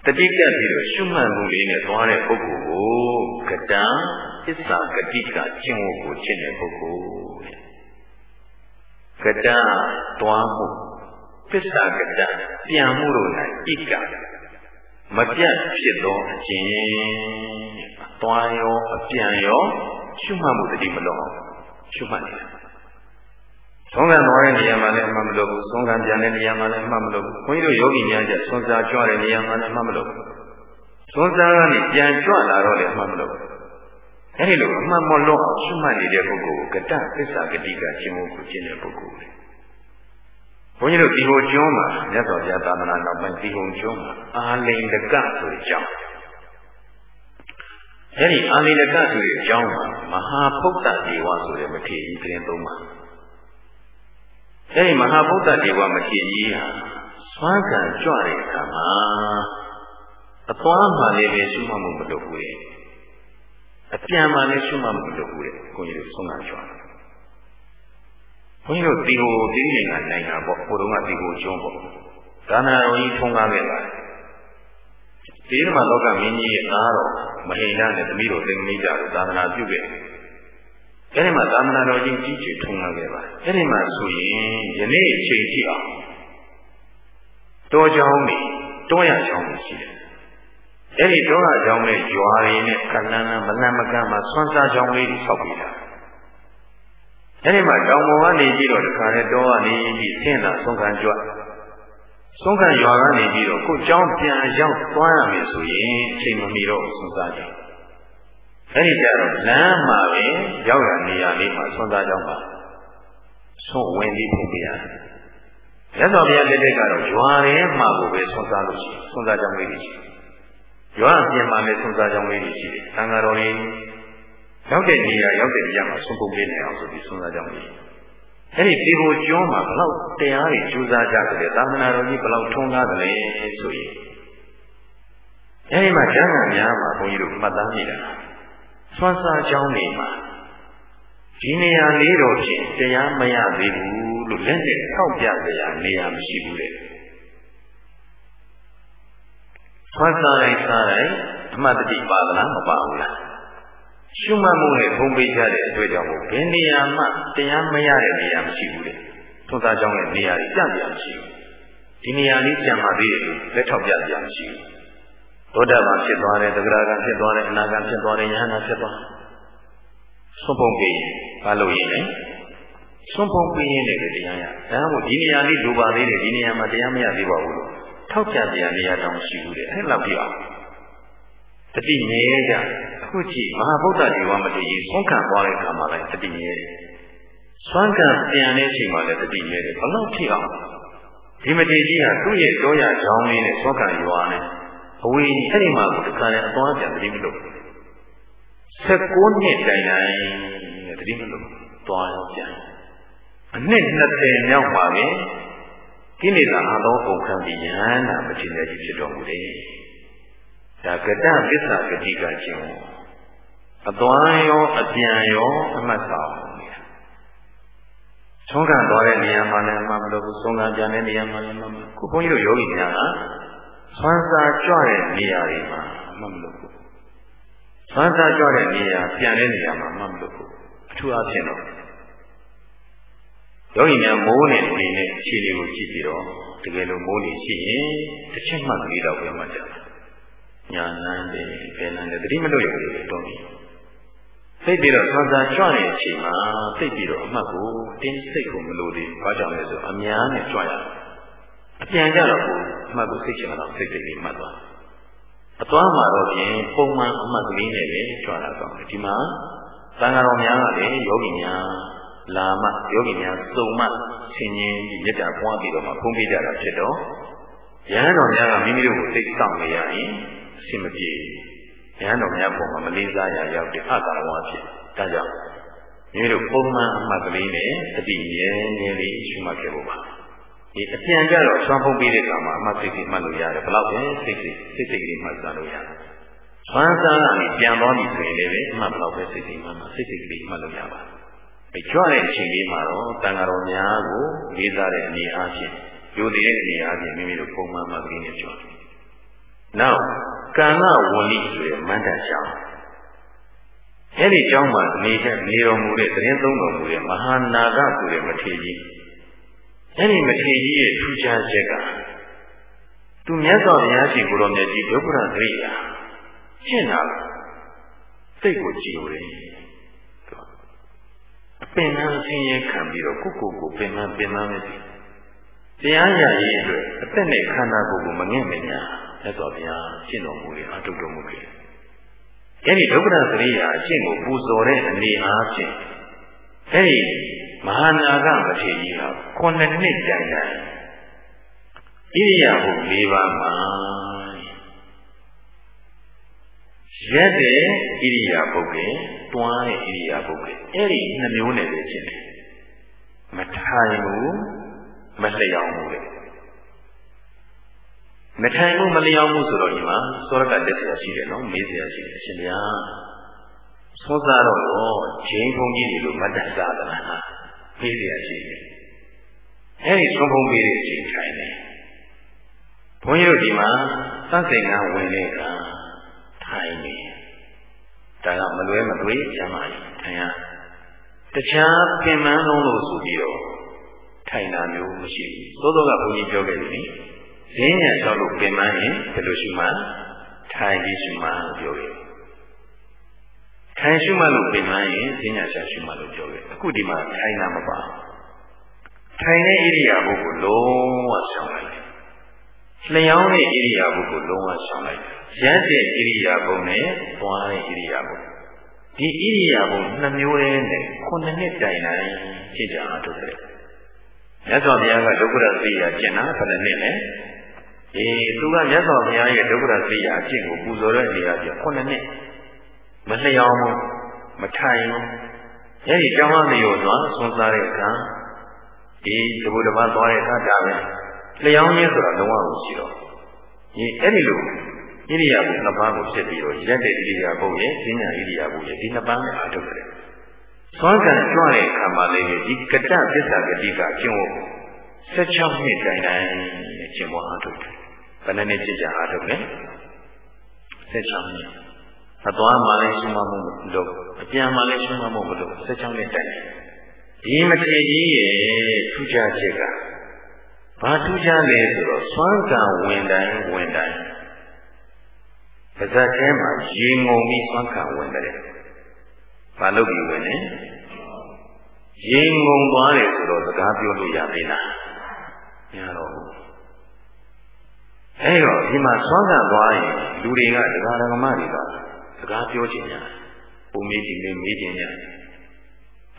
တတိကပြီးတော့ရှုမှတ်မှုလေးနဲ့သွားတဲ့ပုဂ္ဂိုလ်ကိုကတံသစ္စာဂတိကကျင့်ဝတ်ကိုကျင့်တဲ့ပုဂ္ဂိုလ်ကတံသွားမှု ပစ္စာကတပြန်မှုတို့၌ဣကမပြတ်ဖြစ်သောအကျင့်အသွားရောအပြန်ရောရှုမှတ်မှုတတိမလုံးရှုမှတ်နေတယ်ဆုံးခံသွားတဲ့နေရာမှာလည်းမှတ်မလို့ဘူးဆုံးခံပြန်တဲ့နေရာမှာလည်းမှတ်မလို့ဘူးခွန်ကြီးတို့ယောဂီများကျဆွမ်းစားကြွတဲ့နေရာမှာလည်းမှတ်မလို့ဘူးဆွမ်းစားကနေပြန်ကြွလာတော့လည်းမှတ်မလို့ဘူးအဲဒီလိုအမှန်မလို့အောင်ရှုမှတ်နေတဲ့ပုဂ္ဂိုလ်ကိုကတ္တသစ္စာဂတိကရှင်းဖို့ကျင့်တဲ့ပုဂ္ဂိုလ်ပဲ ဘုန်းကြီးတို့ဒီဟိုကျွန်းမှာမြတ်စွာဘုရားသာသနာတော်ပိုင်းဒီဟိုကျွန်းမှာအာလိန်တကဆိုတဲ့အကြောင်းအဲဒီအာလိန်တကဆိုတဲ့အကြောင်းမှာမဟာဗုဒ္ဓဒေဝဆိုတဲ့မထေရကြီးသတင်းသုံးပါအဲဒီမဟာဗုဒ္ဓဒေဝမထေရကြီးဟာစွမ်းကံကြွတဲ့အခါမှာအသွားမှလည်းပဲရှုမှတ်မှုမလုပ်ဘူးလေအပြန်မှလည်းရှုမှတ်မှုမလုပ်ဘူးလေကိုကြီးတို့ဆုံးကကြွတယ် ဘုန်းကြီးတို့ဒီဟိုဒီနိုင်ငံနိုင်ငံပေါ့ဟိုတုန်းကဒီဟိုကျွန်းပေါ့ဒါနာတော်ကြီးထုံးကားခဲ့ပါတယ်ဒီမှာလောကမင်းကြီးရဲ့သားတော်မဟိန္ဒနဲ့သမီးတော်သင်္ကမိကြတို့သာသနာပြုခဲ့အဲဒီမှာသာသနာတော်ကြီးကြီးကျယ်ထုံးကားခဲ့ပါတယ်အဲဒီမှာဆိုရင်ယနေ့အချိန်ထိအောင်တောကြောင်းတွေတောရကြောင်းတွေရှိတယ်အဲဒီတောရကြောင်းနဲ့ရွာတွေနဲ့ကလန်းလန်းမလန့်မကန့်မှာဆွမ်းစားကြောင်းလေးတွေဆောက်ပြီးတာ အဲဒီမှာတောင်ပေါ်ကနေပြီးတော့တခါနဲ့တောကနေပြီးဆင်းတာဆုံးခံကြွဆုံးခံရွာကနေပြီးတော့ကိုเจ้าပြန်ရောက်သွားရမယ်ဆိုရင်အချိန်မမီတော့ဆုံးစားကြအဲဒီကြတော့လမ်းမှာပဲရောက်ရနေရာလေးမှာဆုံးစားကြောင်းပါဆုံးဝင်ပြီးပြင်ပြရတယ်ရသော်ဘုရားလက်ထက်ကတော့ရွာထဲမှာကိုပဲဆုံးစားလို့ရှိဆုံးစားကြောင်းလေးရှိရွာအပြင်မှာလည်းဆုံးစားကြောင်းလေးရှိတယ်သံဃာတော်လေး ရောက်တဲ့နေရာရောက်တဲ့နေရာမှာဆုံးပုံပေးနိုင်အောင်ဆိုပြီးဆုံးစားကြောင်းလေးအဲ့ဒီဒီကိုကျွန်းမှာဘလောက်တရားတွေကျူးစားကြတယ်သာမဏေတော်ကြီးဘလောက်ထုံးကားတယ်ဆိုရင်အဲ့ဒီမှာကျမ်းဂန်များမှာဘုန်းကြီးတို့မှတ်သားမိတာဆွမ်းစားကြောင်းတွေမှာဒီနေရာလေးတော့ဖြင့်တရားမရသေးဘူးလို့လက်နဲ့ထောက်ပြကြရနေရာမရှိဘူးတဲ့ဆွမ်းစားလိုက်စားလိုက်အမှတ်တတိပါဒနာမပါဘူးလား ရှုမှတ်မှုနဲ့ဘုံပေးကြတဲ့အတွက်ကြောင့်ဘယ်နေရာမှတရားမရတဲ့နေရာမရှိဘူးလေသွန်သားကြောင့်လည်းနေရာကြီးပြပြမရှိဘူးဒီနေရာလေးကြံပါသေးတယ်လို့လက်ထောက်ပြပြမရှိဘူးသောတာပန်ဖြစ်သွားတယ်သဂရကံဖြစ်သွားတယ်အနာကံဖြစ်သွားတယ်ယဟနာဖြစ်သွားဆွန်ပုံပေးရင်ဘာလို့ရင်လဲဆွန်ပုံပေးရင်လည်းတရားရဒါမှမဟုတ်ဒီနေရာလေးလိုပါသေးတယ်ဒီနေရာမှာတရားမရသေးပါဘူးလို့ထောက်ပြပြနေရာတောင်ရှိဘူးလေအဲ့လောက်ပြအောင် တတိမြဲကြအခုကြည့်မဟာဗုဒ္ဓဒီဝမတည်ဆုံးခံသွားတဲ့အခါမှာလည်းတတိမြဲစွမ်းခံပြန်တဲ့အချိန်မှာလည်းတတိမြဲတယ်ဘလို့ဖြစ်အောင်ဒီမတည်ကြီးကသူ့ရဲ့တောရချောင်းလေးနဲ့စွမ်းခံရွာနဲ့အဝေးကြီးအဲ့ဒီမှာကိုတခါနဲ့အသွားပြန်တတိမလို့16နှစ်တိုင်တိုင်တတိမလို့သွားရောပြန်အနှစ်20မြောက်ပါပဲကိလေသာအသောကုန်ခံပြီးယဟန္တာမချင်းတဲ့ကြီးဖြစ်တော်မူတယ် ဒါကတ္တပစ္စာဂတိကခြင်းအသွားရောအပြန်ရောအမှတ်ဆောင်နေတာဆုံးခံသွားတဲ့နေရာမှာလည်းမှမလို့ဘူးဆုံးခံပြန်တဲ့နေရာမှာလည်းမှမလို့ခုဘုန်းကြီးတို့ယောဂီများကဆွမ်းစာကြွတဲ့နေရာတွေမှာမှမလို့ဘူးဆွမ်းစာကြွတဲ့နေရာပြန်တဲ့နေရာမှာမှမလို့ဘူးအထူးအဖြစ်တော့ယောဂီများမိုးနဲ့နေနဲ့အခြေအနေကိုကြည့်ပြီးတော့တကယ်လို့မိုးနေရှိရင်တစ်ချက်မှကလေးတော့ပြန်မှကြတယ် ညာနန်းတယ်ဘယ်နန်းတယ်တတိမလို့ရုံလေးတော့ပြီသိပြီးတော့သာသာကြွတဲ့အချိန်မှာသိပြီးတော့အမှတ်ကိုတင်းစိတ်ကိုမလို့သေးဘာကြောင့်လဲဆိုအများနဲ့ကြွရတယ်အပြန်ကြတော့ကိုအမှတ်ကိုစိတ်ချင်တော့စိတ်စိတ်လေးမှတ်သွားအသွားမှာတော့ပြင်ပုံမှန်အမှတ်ကလေးနဲ့ပဲကြွတာကောင်းတယ်ဒီမှာသံဃာတော်များကလည်းယောဂီများလာမှယောဂီများစုံမှဆင်ញင်းပြီးမြတ်တာပွားပြီးတော့မှဖုံးပေးကြတာဖြစ်တော့ရဟန်းတော်များကမိမိတို့ကိုသိစောင့်နေရရင် အဆင်မပြေရဟန်းတော်များပုံမှာမလေးစားရရောက်တဲ့အတ္တဝါဖြစ်ဒါကြောင့်မိမိတို့ပုံမှန်အမှတ်ကလေးနဲ့တတိမြဲမြဲလေးရှုမှတ်ခဲ့ဖို့ပါဒီအပြန်ကြတော့ဆွမ်းဖုံးပြီးတဲ့အခါမှာအမှတ်စိတ်ကြီးမှတ်လို့ရတယ်ဘယ်တော့ပဲစိတ်စိတ်စိတ်စိတ်ကလေးမှတ်စားလို့ရတယ်ဆွမ်းစားကနေပြန်သွားပြီဆိုရင်လည်းအမှတ်ဘယ်တော့ပဲစိတ်စိတ်မှတ်မှစိတ်စိတ်ကလေးမှတ်လို့ရပါတယ်အဲကြွတဲ့အချိန်လေးမှာတော့တန်ဃာတော်များကိုလေးစားတဲ့အနေအားဖြင့်ယူတည်တဲ့အနေအားဖြင့်မိမိတို့ပုံမှန်မှကလေးနဲ့ကြွတယ် နောက်ကာလဝလိဆိုတဲ့မန္တကျောင်းအဲ့ဒီကျောင်းမှာနေချက်နေတော်မူတဲ့သတင်းသုံးတော်မူတဲ့မဟာနာဂဆိုတဲ့မထေရကြီးအဲ့ဒီမထေရကြီးရဲ့ထူးခြားချက်ကသူမြတ်စွာဘုရားရှင်ကိုရောမြတ်ကြီးဒုက္ခရသရိယာရှင်းတာစိတ်ကိုကြည်လို့လေအပင်နှံဆင်းရဲခံပြီးတော့ကိုကိုကိုပင်နှံပင်နှံနေတယ်တရားရရေးအတွက်အသက်နဲ့ခန္ဓာကိုယ်ကိုမငဲ့မညာ မြတ်စွာဘုရားရှင်းတော်မူလေအတုတော်မူလေအဲ့ဒီဒုက္ခရသရိယာအရှင်းကိုပူဇော်တဲ့အနေအားဖြင့်အဲ့ဒီမဟာနာဂမထေရကြီးဟာခုနှစ်နှစ်ကြံကြံဣရိယာပု၄ပါးမှာရက်တဲ့ဣရိယာပုတ်ကတွန်းတဲ့ဣရိယာပုတ်ကအဲ့ဒီနှမျိုးနဲ့ပဲဖြစ်တယ်မထိုင်ဘူးမလျောင်ဘူးလေ မထိုင်ဘူးမလျောင်ဘူးဆိုတော့ဒီမှာသောရကတက်ဆရာရှိတယ်နော်မေးဆရာရှိတယ်အရှင်ဗျာသောစားတော့ဂျင်းဘုံကြီးတွေလိုမတ္တစားသလားမေးဆရာရှိတယ်အဲဒီသုံးဘုံပေးတဲ့အချိန်ထိုင်တယ်ဘုန်းကြီးတို့ဒီမှာသတ်စိန်ကဝင်တဲ့အခါထိုင်နေဒါကမလွဲမသွေးကျမ်းပါလိထိုင်ရတခြားပြင်ပန်းလုံးလို့ဆိုပြီးတော့ထိုင်တာမျိုးမရှိဘူးသို့တော့ကဘုန်းကြီးပြောခဲ့တယ် ဈဉ္ညာလျှောက်လို့ပြင်ပန်းရင်ဘယ်လိုရှိမှထိုင်ပြီးရှိမှပြောခဲ့ထိုင်ရှိမှလို့ပြင်ပန်းရင်ဈဉ္ညာလျှောက်ရှိမှလို့ပြောခဲ့အခုဒီမှာထိုင်တာမပါထိုင်တဲ့ဣရိယာပုကိုလုံးဝဆောင်လိုက်တယ်လျှောင်းတဲ့ဣရိယာပုကိုလုံးဝဆောင်လိုက်တယ်ရက်တဲ့ဣရိယာပုနဲ့သွားတဲ့ဣရိယာပုဒီဣရိယာပုနှစ်မျိုးနဲ့ခုနှစ်နှစ်တိုင်တိုင်းဖြစ်ကြအောင်ထုတ်တယ်မြတ်စွာဘုရားကဒုက္ခရသိရာကျင့်တာဘယ်နှစ်နှစ်လဲ အေးသူကမြတ်စွာဘုရားရဲ့ဒုက္ခရသိရာအကျင့်ကိုပူဇော်တဲ့နေရာပြခုနှစ်နှစ်မလျောင်းဘူးမထိုင်ဘူးအဲဒီကျောင်းသားမျိုးသွားဆွမ်းစားတဲ့အခါဒီသဘောတပါးသွားတဲ့အခါဒါပဲလျောင်းရင်းဆိုတာလုံးဝမရှိတော့ဒီအဲ့ဒီလိုဣရိယာပုနှစ်ပါးကိုဖြစ်ပြီးတော့ရက်တဲ့ဣရိယာပုရဲ့ဉာဏ်ဣရိယာပုရဲ့ဒီနှစ်ပါးနဲ့အားထုတ်တယ်သွမ်းကန်ကြွတဲ့အခါမှာလေဒီကတ္တသစ္စာဂတိကကျင့်ဝတ်16နှစ်တိုင်တိုင်ကျင့်ဝတ်အားထုတ်တယ်။ ဘယ်နှစ်နှစ်ကျင့်ကြအားထုတ်လဲ16နှစ်အသွားမှလည်းရှုမှမှုမလုပ်အပြန်မှလည်းရှုမှမှုမလုပ်16နှစ်တိုင်ဒီမထေကြီးရဲ့ထူးခြားချက်ကဘာထူးခြားလဲဆိုတော့သွမ်းကန်ဝင်တိုင်းဝင်တိုင်းပါဇက်ထဲမှာရေငုံပြီးသွမ်းကန်ဝင်တယ်ဘာလို့ပြီးဝင်လဲရေငုံသွားတယ်ဆိုတော့စကားပြောလို့ရသေးလားမရတော့ဘူး အဲ့တော့ဒီမှာသွမ်းကန်သွားရင်လူတွေကဒကာဒကမတွေကစကားပြောချင်ကြတယ်ပုံမေးကြည့်နေမေးချင်ကြတယ်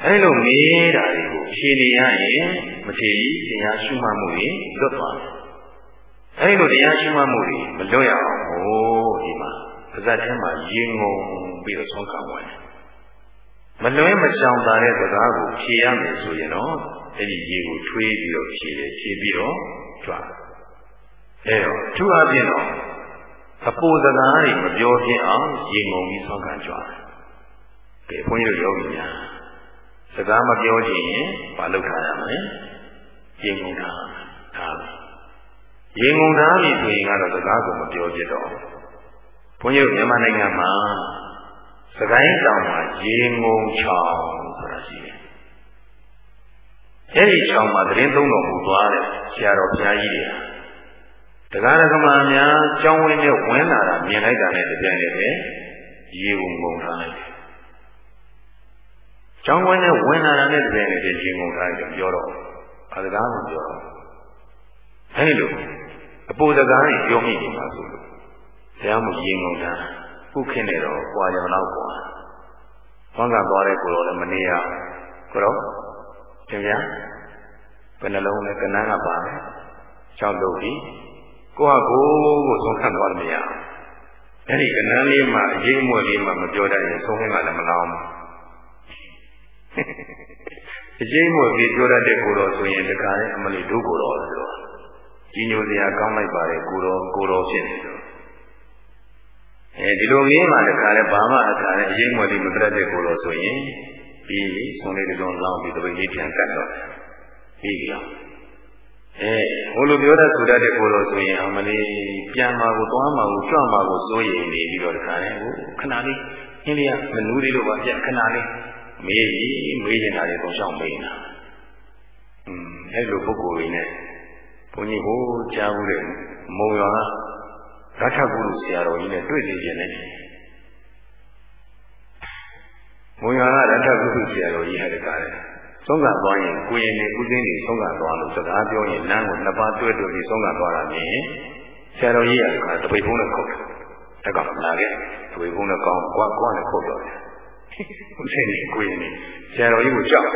အဲ့လိုမေးတာတွေကိုဖြေနေရရင်မထေရတရားရှုမှတ်မှုတွေလွတ်သွားတယ်အဲ့လိုတရားရှုမှတ်မှုတွေမလွတ်ရအောင်ဟိုဒီမှာပါဇက်ထဲမှာရေငုံပြီးတော့ဆုံးခံဝင်တယ်မလွဲမရှောင်တာတဲ့စကားကိုဖြေရမယ်ဆိုရင်တော့အဲ့ဒီရေကိုထွေးပြီးတော့ဖြေတယ်ဖြေပြီးတော့ကြွား အဲ့တော့သူအပြင်တော့အပူစကားတွေမပြောပြအောင်ရေငုံပြီးဆုံးခံကြွားတယ်ဘုန်းကြီးတို့ယောဂီများစကားမပြောချင်ရင်မလုပ်ထားရမယ်ရေငုံတာဒါရေငုံတာပြီဆိုရင်ကတော့စကားကိုမပြောပြတော့ဘုန်းကြီးတို့မြန်မာနိုင်ငံမှာစကိုင်းတောင်မှာရေငုံချောင်းဆိုတာရှိတယ်။အဲဒီချောင်းမှာသတင်းသုံးတော်မူသွားတဲ့ဆရာတော်ဘုရားကြီးတွေ တရားရကမာများကြောင်းဝင်းနဲ့ဝင်လာတာမြင်လိုက်တာနဲ့တပြိုင်တည်းပဲရေငုံငုံထားလိုက်တယ်။ကြောင်းဝင်းနဲ့ဝင်လာတာနဲ့တပြိုင်တည်းရေငုံထားတယ်ပြောတော့ဘာစကားမှပြောတော့အဲဒီလိုအပူစကားကြီးပြောမိနေပါဆိုလို့ဘုရားမရေငုံတာခုခင်းနေတော့ကြွာကြတော့ကွာဘန်းကသွားတဲ့ကိုတော့လည်းမနေရကိုတော့သင်ဗျာဘယ်နှလုံးလဲကနန်းကပါတယ်၆လုံးပြီ ကိုကကိုကိုဆုံးခံသွားမရအဲ့ဒီကနန်းလေးမှာအရေးမွေလေးမှာမပြောတတ်ရင်ဆုံးခင်းကလည်းမလောင်းဘူးအရေးမွေပြီးပြောတတ်တဲ့ကိုတော့ဆိုရင်တခါလေအမလီဒုကိုတော့ဆိုတော့ကြီးညိုစရာကောင်းလိုက်ပါတယ်ကိုတော့ကိုတော့ဖြစ်နေတော့အဲဒီလိုငင်းမှတခါလဲဘာမှအခါလဲအရေးမွယ်လေးမပြတ်တဲ့ကိုလို့ဆိုရင်ပြီးဆုံးလေးတုံးလောင်းပြီးတပိတ်လေးပြန်ကတ်တော့ပြီးကြောင် အဲဟိုလိုပြောတတ်ဆိုတတ်တဲ့ကိုယ်တော်ဆိုရင်အမလေးပြန်မှာကိုသွားမှာကိုကြွမှာကိုစိုးရင်နေပြီးတော့တခါလဲဟိုခဏလေးအင်းလေးကမနူးသေးလို့ပါပြခဏလေးမေးပြီးမေးနေတာတွေပုံဆောင်မေးနေတာอืมအဲ့လိုပုဂ္ဂိုလ်တွေနဲ့ဘုန်းကြီးဟိုကြားဘူးတဲ့မုံရွာကဓာတ်ကုလူဆရာတော်ကြီးနဲ့တွေ့နေခြင်းနဲ့မုံရွာကဓာတ်ကုလူဆရာတော်ကြီးဟဲ့တကားတယ် ဆုံးကသွားရင်ကိုရင်နေဥသိင်းနေဆုံးကသွားလို့စကားပြောရင်လမ်းကိုနှစ်ပါးတွဲတွဲပြီးဆုံးကသွားတာမြင်ဆရာတော်ကြီးကတပိတ်ဖုံးနဲ့ခုတ်တယ်တကောင်လာခဲ့တပိတ်ဖုံးနဲ့ကောင်းကွာကွာနဲ့ခုတ်တော့တယ်ဥသိင်းနေကိုရင်နေဆရာတော်ကြီးကိုကြောက်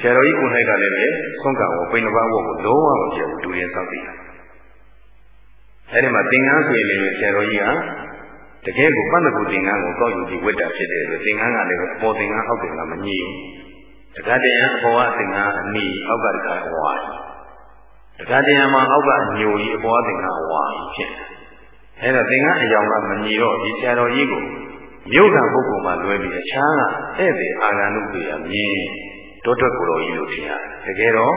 ဆရာတော်ကြီးကိုယ်၌ကလည်းပဲဆုံးကကိုပိန်တစ်ပါးဝတ်ကိုလုံးဝမပြောဘူးဒူရင်စောင့်သိတာအဲဒီမှာသင်္ကန်းဆိုရင်လည်းဆရာတော်ကြီးကတကယ်ကိုပန္နကုသင်္ကန်းကိုကောက်ယူပြီးဝတ်တာဖြစ်တယ်လို့သင်္ကန်းကလည်းအပေါ်သင်္ကန်းအောက်သင်္ကန်းမညီဘူး တခါတည်းအပေါ်ကသင်္ကန်းအနီအောက်ကတခါဝါတခါတည်းမှာအောက်ကအညိုကြီးအပေါ်ကသင်္ကန်းဝါဖြစ်တယ်အဲဒါသင်္ကန်းအယောင်ကမညီတော့ဒီဆရာတော်ကြီးကိုမြို့ကပုဂ္ဂိုလ်မှလွဲပြီးအခြားကဧည့်သည်အာဂန္တုတွေအမြင်တောထွက်ကိုယ်တော်ကြီးလို့ထင်ရတယ်တကယ်တော့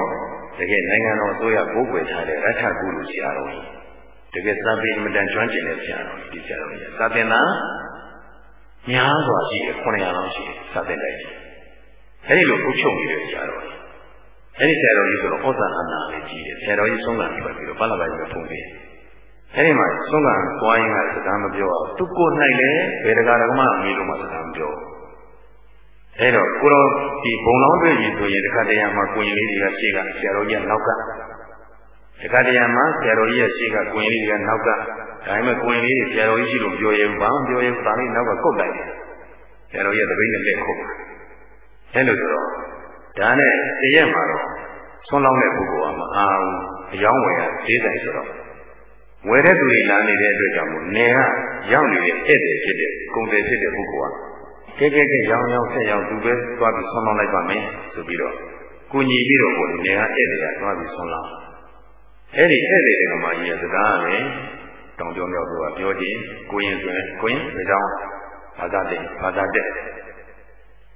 တကယ်နိုင်ငံတော်အစိုးရဘိုးကွယ်ထားတဲ့ရထကုလူဆရာတော်ကြီးတကယ်စာပေအမတန်ကျွမ်းကျင်တဲ့ဆရာတော်ဒီဆရာတော်ကြီးစာသင်တာများစွာရှိတယ်900လောက်ရှိတယ်စာသင်တိုက်ကြီး အဲဒီလိုအုပ်ချုပ်နေတဲ့ဆရာတော်ကြီးအဲဒီဆရာတော်ကြီးဆိုတော့ဩဇာအာဏာလည်းကြီးတယ်ဆရာတော်ကြီးဆုံးကထွက်ပြီးတော့ပလပါကြီးကိုဖုံးပေးအဲဒီမှာဆုံးကသွားရင်ကစကားမပြောအောင်သူကိုယ်၌လည်းဘယ်တကားတကမှအမေလို့မှစကားမပြောအဲတော့ကိုတော်ဒီဘုံလောင်းတွေ့ပြီဆိုရင်တခါတရံမှာကိုရင်လေးတွေကရှေ့ကဆရာတော်ကြီးကနောက်ကတခါတရံမှာဆရာတော်ကြီးရဲ့ရှေ့ကကိုရင်လေးတွေကနောက်ကဒါပေမဲ့ကိုရင်လေးတွေဆရာတော်ကြီးရှိလို့ပြောရင်ဘာမှပြောရင်ဒါလေးနောက်ကကုတ်လိုက်တယ်ဆရာတော်ကြီးကတပိတ်နဲ့လက်ခုတ် အဲလိုဆိုတော့ဒါနဲ့တရက်မှာတော့ဆွမ်းလောင်းတဲ့ပုဂ္ဂိုလ်ကမအားဘူးအယောင်းဝယ်ရဈေးဆိုင်ဆိုတော့ဝယ်တဲ့သူတွေလာနေတဲ့အတွက်ကြောင့်မို့နေကရောက်နေတဲ့ဧည့်သည်ဖြစ်တဲ့ကုန်တယ်ဖြစ်တဲ့ပုဂ္ဂိုလ်ကကဲကဲကဲရောင်းရောင်းဆက်ရောင်းသူပဲသွားပြီးဆွမ်းလောင်းလိုက်ပါမယ်ဆိုပြီးတော့ကုညီပြီးတော့ကိုယ်နေကဧည့်သည်ကသွားပြီးဆွမ်းလောင်းအဲ့ဒီဧည့်သည်တွေကမှကြီးရစကားလည်းတောင်ပြောမြောက်ပြောပြောခြင်းကိုရင်ဆိုရင်ကိုရင်ဒါကြောင့်ဘာသာတဲ့ဘာသာတဲ့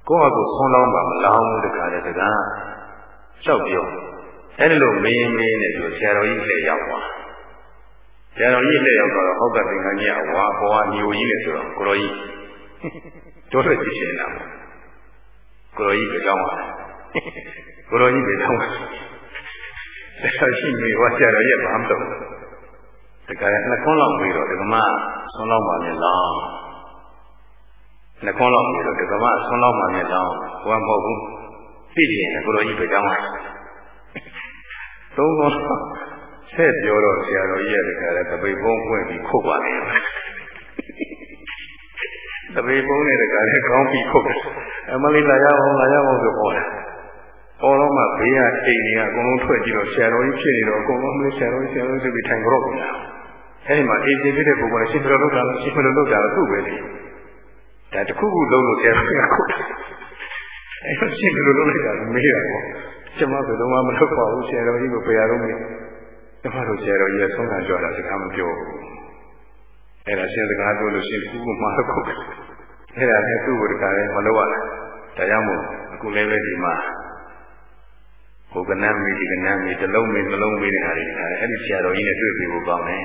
ကိုယ့်အကူဆွမ်းလောင်းပါမလောင်းဘူးတခါတည်းစကားလျှောက်ပြောအဲ့ဒီလိုမင်းမင်းနဲ့ဆိုဆရာတော်ကြီးလည်းရောက်သွားဆရာတော်ကြီးလက်ရောက်တော့ဟောက်ကသင်္ကန်းကြီးကဝါဘောအမျိုးကြီးနဲ့ဆိုတော့ကိုတော်ကြီးတို့တော့ကြည့်ရှင်လာကိုတော်ကြီးကြောင်းပါကိုတော်ကြီးပဲကြောင်းပါဆရာရှိနေဝါဆရာတော်ရဲ့ဘာမှမလုပ်တခါနှခွန်းလောက်ပြီးတော့ဒကမဆွန်းလောက်ပါနဲ့လောင်း နှခွန်းလောက်ပြီးတော့ဒကမဆွန်းလောက်ပါနဲ့လောင်းဘုရားမဟုတ်ဘူးသိချင်တယ်ကိုတော်ကြီးပဲကြောင်းပါသုံးခေါ်ဆက်ပြောတော့ဆရာတော်ကြီးရဲ့တခါလဲတပိတ်ပုံးဖွင့်ပြီးခုတ်ပါလေတပိတ်ပုံးနဲ့တခါလဲကောင်းပြီးခုတ်တယ်အမလေးလာရအောင်လာရအောင်ဆိုဟောတယ်ဟောတော့မှဘေးကအိမ်တွေကအကုန်လုံးထွက်ကြည့်တော့ဆရာတော်ကြီးဖြစ်နေတော့အကုန်လုံးမလို့ဆရာတော်ကြီးဆရာတော်ကြီးဆိုပြီးထိုင်ကြတော့ပြန်အဲဒီမှာအိမ်ကြီးဖြစ်တဲ့ပုဂ္ဂိုလ်ကရှင်ဘယ်လိုလုပ်တာလဲရှင်ဘယ်လိုလုပ်တာလဲသူ့ပဲလေ ဒါတခုခုလုံးလို့ဆရာတော်ကြီးကခုတ်တယ်အဲရှင်ဘယ်လိုလုပ်လိုက်တာလဲမေးတာပေါ့ကျွန်မဘယ်တော့မှမလုပ်ပါဘူးဆရာတော်ကြီးကိုပြရတော့မေးကျမတို့ဆရာတော်ကြီးကဆုံးခံကြတာစကားမပြောဘူးအဲ့ဒါရှင်စကားပြောလို့ရှိရင်ခုကမှတော့ခုအဲ့ဒါနဲ့သူ့ဘုရားလည်းမလုပ်ရဘူးဒါကြောင့်မို့အခုလည်းပဲဒီမှာဘုကနမီဒီကနမီတလုံးမီနှလုံးမီတဲ့ဟာတွေခါတယ်အဲ့ဒီဆရာတော်ကြီးနဲ့တွေ့ပြီကိုကောင်းတယ်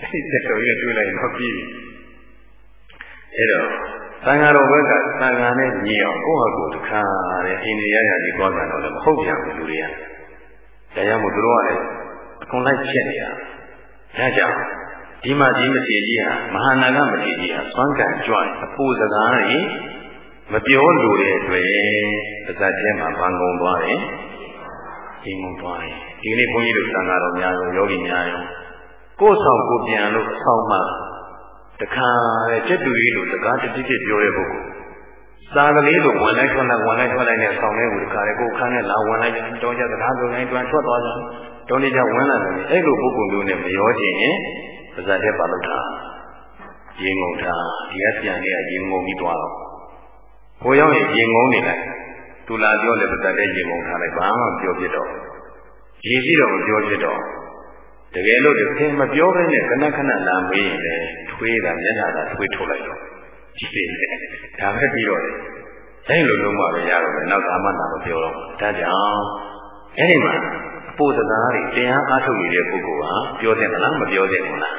အဲ့ဒီဆရာတော်ကြီးနဲ့တွေ့လိုက်တော့ပြီးပြီ အဲ့တော့သံဃာတော်ဘက်ကသံဃာနဲ့ညီအောင်ကိုယ့်ဟာကိုယ်တခါတဲ့အိန္ဒိယရာကြီးသွားကြတော့လည်းမဟုတ်ပြန်ဘူးလူတွေကဒါကြောင့်မို့သူတို့ကလည်းအကုန်လိုက်ဖြစ်နေတာဒါကြောင့်ဒီမှာဒီမထေကြီးဟာမဟာနာဂမထေကြီးဟာသွမ်းကန်ကြွအပူစကားတွေမပြောလို့တဲ့အတွက်ပါဇက်ထဲမှာဗန်ကုန်သွားတယ်အိမ်ကုန်သွားတယ်ဒီနေ့ဘုန်းကြီးတို့သံဃာတော်များရောယောဂီများရောကိုယ်ဆောင်ကိုပြန်လို့ဆောင်းမှတ ခါတဲ့ကျက်တူကြီးလို့စကားတတိတိပြောတဲ့ပုဂ္ဂိုလ်စာကလေးလိုဝင်လိုက်ထွက်လိုက်ဝင်လိုက်ထွက်လိုက်နဲ့ဆောင်နေကိုတခါလေကိုခန်းနဲ့လာဝင်လိုက်ရင်တောကြစကားပြောတိုင်းတွန်းထွက်သွားကြတောနေကြဝင်လာတယ်အဲ့လိုပုဂ္ဂိုလ်မျိုးနဲ့မရောခြင်းရင်ပါဇက်တဲ့ပါလို့တာရင်ငုံတာဒီကပြန်နေရရင်ငုံပြီးသွားတော့ဟိုရောက်ရင်ရင်ငုံနေလိုက်သူလာပြောလေပါဇက်တဲ့ရင်ငုံထားလိုက်ဘာမှပြောပြတော့ရည်ရှိတော့မပြောပြတော့ တကယ်လို့ဒီခင်မပြောဘဲနဲ့ခဏခဏလာမေးရင်လည်းထွေးတာမျက်နှာသာထွေးထုတ်လိုက်တော့ကြည့်တယ်ဒါပဲပြီးတော့အဲ့လိုလုံးမှပဲရတော့မယ်နောက်သာမှသာမပြောတော့ဒါကြောင့်အဲ့ဒီမှာအပိုစကားတွေတရားအားထုတ်နေတဲ့ပုဂ္ဂိုလ်ဟာပြောတယ်မလားမပြောတယ်ဘူးလား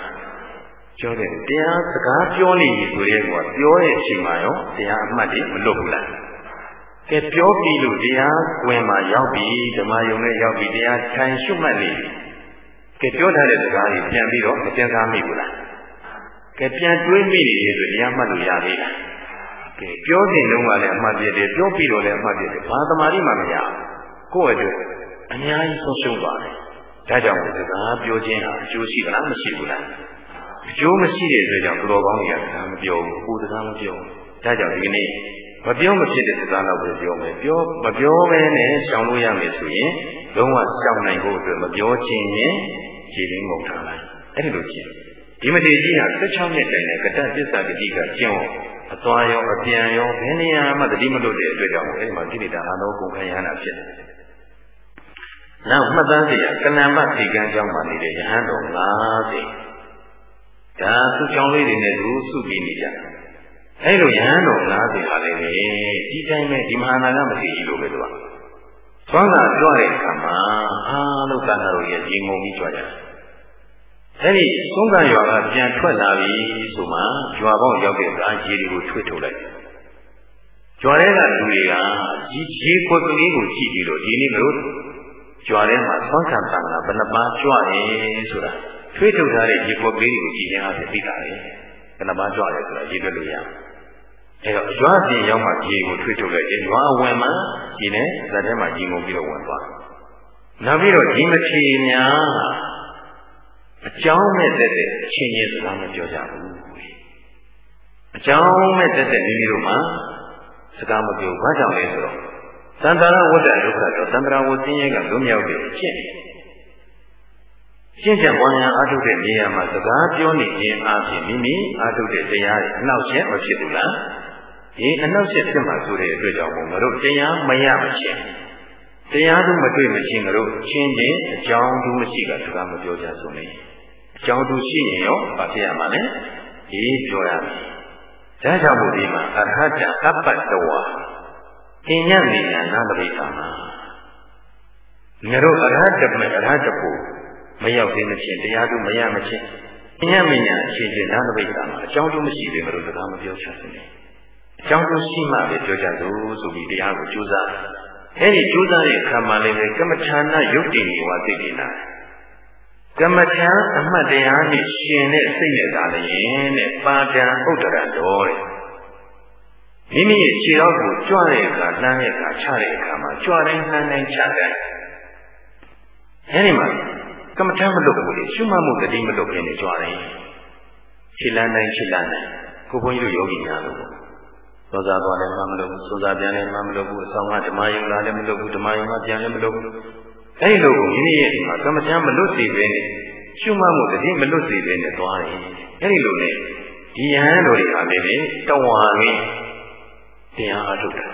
ပြောတယ်တရားစကားပြောနေပြီဆိုရင်ကပြောတဲ့အချိန်မှာရောတရားအမှတ်တွေမလွတ်ဘူးလားကဲပြောပြီးလို့တရားဝင်မှာရောက်ပြီဓမ္မယုံနဲ့ရောက်ပြီတရားထိုင်ရှုမှတ်နေပြီ ကဲပြောထားတဲ့စကားကြီးပြန်ပြီးတော့မပြန်စားမိဘူးလားကဲပြန်တွေးမိနေတယ်ဆိုတရားမှတ်လို့ရသေးလားကဲပြောစဉ်လုံးကလည်းအမှတ်ပြတယ်ပြောပြီးတော့လည်းအမှတ်ပြတယ်ဘာသမာဓိမှမရကိုယ့်အတွက်အများကြီးဆုံးရှုံးပါတယ်ဒါကြောင့်စကားပြောခြင်းဟာအကျိုးရှိသလားမရှိဘူးလားအကျိုးမရှိတဲ့အတွက်ကြောင့်သူတော်ကောင်းတွေကစကားမပြောဘူးကိုယ်စကားမပြောဘူးဒါကြောင့်ဒီကနေ့မပြောမဖြစ်တဲ့စကားတော့ပဲပြောမယ်ပြောမပြောဘဲနဲ့ရှောင်လို့ရမယ်ဆိုရင်လုံးဝရှောင်နိုင်ဖို့အတွက်မပြောခြင်းရင် ခြေရင်းငုံထားလိုက်အဲ့ဒီလိုကြည့်ဒီမထေကြီးဟာ16နှစ်တိုင်နဲ့ကတ္တပစ္စာဂတိကကျင့်အသွားရောအပြန်ရောဘယ်နေရာမှတတိမလွတ်တဲ့အတွက်ကြောင့်အဲ့ဒီမှာကိလေသာအလုံးကုန်ခံရတာဖြစ်တယ်။နောက်မှတ်သားစီရကလန်မစီကံကြောင့်မှနေတဲ့ယဟန်တော်၅စီဒါသူ့ကြောင့်လေးတွေနဲ့သူစုပြီးနေကြတယ်အဲ့လိုယဟန်တော်လားဆိုဟာလည်းဒီတိုင်းပဲဒီမဟာနာကမသိကြီးလို့ပဲသူက သွမ်းတာကြွတဲ့အခါမှာအားလုံးကန္တာတို့ရဲ့ရင်ငုံပြီးကြွကြတယ်အဲ့ဒီသုံးကရွာကပြန်ထွက်လာပြီဆိုမှရွာပေါင်းရောက်တဲ့အခါခြေတွေကိုထွေးထုတ်လိုက်ကြွားတဲ့ကလူတွေကဒီခြေခွက်ကလေးကိုကြည့်ပြီးတော့ဒီနေ့မလို့ကြွားထဲမှာသွမ်းခံတာကဘယ်နှပါကြွတယ်ဆိုတာထွေးထုတ်ထားတဲ့ခြေခွက်ကလေးကိုကြည့်ခြင်းအဖြစ်သိတာလေဘယ်နှပါကြွတယ်ဆိုတာရေးတွက်လို့ရတယ် အဲတော့ရွာပြင်ရောက်မှရေကိုထွေးထုတ်လိုက်ရင်ရွာဝင်မှဒီနဲ့ဇာတ်ထဲမှာကြီးငုံပြီးတော့ဝင်သွားနောက်ပြီးတော့ဒီမချေများအကြောင်းမဲ့တက်တဲ့အချင်းချင်းစကားမပြောကြဘူးအကြောင်းမဲ့တက်တဲ့မိမိတို့မှာစကားမပြောဘာကြောင့်လဲဆိုတော့သန္တာရဝတ္တဒုက္ခတော့သန္တာရဝဆင်းရဲကလွတ်မြောက်တဲ့အချင်းရှင်းချင်ပွားများအားထုတ်တဲ့နေရာမှာစကားပြောနေခြင်းအပြင်မိမိအားထုတ်တဲ့တရားတွေအနှောက်အယှက်မဖြစ်ဘူးလား ဒီအနှောက်အယှက်ဖြစ်မှာဆိုတဲ့အတွက်ကြောင့်မို့ငါတို့တရားမရမချင်းတရားသူမတွေ့မချင်းငါတို့ချင်းချင်းအကြောင်းသူမရှိကစကားမပြောကြဆိုနေအကြောင်းသူရှိရင်ရောဘာဖြစ်ရမှာလဲဒီပြောရမယ်ဒါကြောင့်မို့ဒီမှာအရဟတအပ္ပတဝါအင်းညမေညာနာတပိတာမှာငါတို့အရဟတမေအရဟတဖို့မရောက်သေးမချင်းတရားသူမရမချင်းအညမညာအချင်းချင်းနာတပိတာမှာအကြောင်းသူမရှိသေးမလို့စကားမပြောချင်ဘူးအ ကြောင်းတို့ရှိမှပဲပြောကြလို့ဆိုပြီးတရားကိုကြိုးစားအဲဒီကြိုးစားတဲ့အခါမှာလည်းကမ္မထာနာယုတ်တည်နေဝသိတိနာကမ္မထာအမှတ်တရားနဲ့ရှင်တဲ့စိတ်နဲ့သာလျင်တဲ့ပါဒံဥဒ္ဒရတော်တဲ့မိမိရဲ့ခြေတော်ကိုကြွတဲ့အခါနှမ်းတဲ့အခါချတဲ့အခါမှာကြွတိုင်းနှမ်းတိုင်းချတိုင်းအဲဒီမှာကမ္မထာမလုပ်ဘူးလေရှုမှတ်မှုတတိမလုပ်ခင်နဲ့ကြွတယ်ခြေလန်းတိုင်းခြေလန်းတိုင်းကိုဘုန်းကြီးတို့ယောဂီများလို့ စောစားသွားလည်းမလုပ်ဘူးစောစားပြန်လည်းမလုပ်ဘူးအဆောင်ကဓမ္မယုံလာလည်းမလုပ်ဘူးဓမ္မယုံကပြန်လည်းမလုပ်ဘူးအဲဒီလိုကိုမိမိရဲ့ဒီမှာကမ္မချမ်းမလွတ်စေဘဲနဲ့ရှုမှတ်မှုတတိမလွတ်စေဘဲနဲ့သွားတယ်အဲဒီလိုနဲ့ဒီယဟန်တော်တွေဟာလည်းတဝါရင်းတရားအထုတ်တာ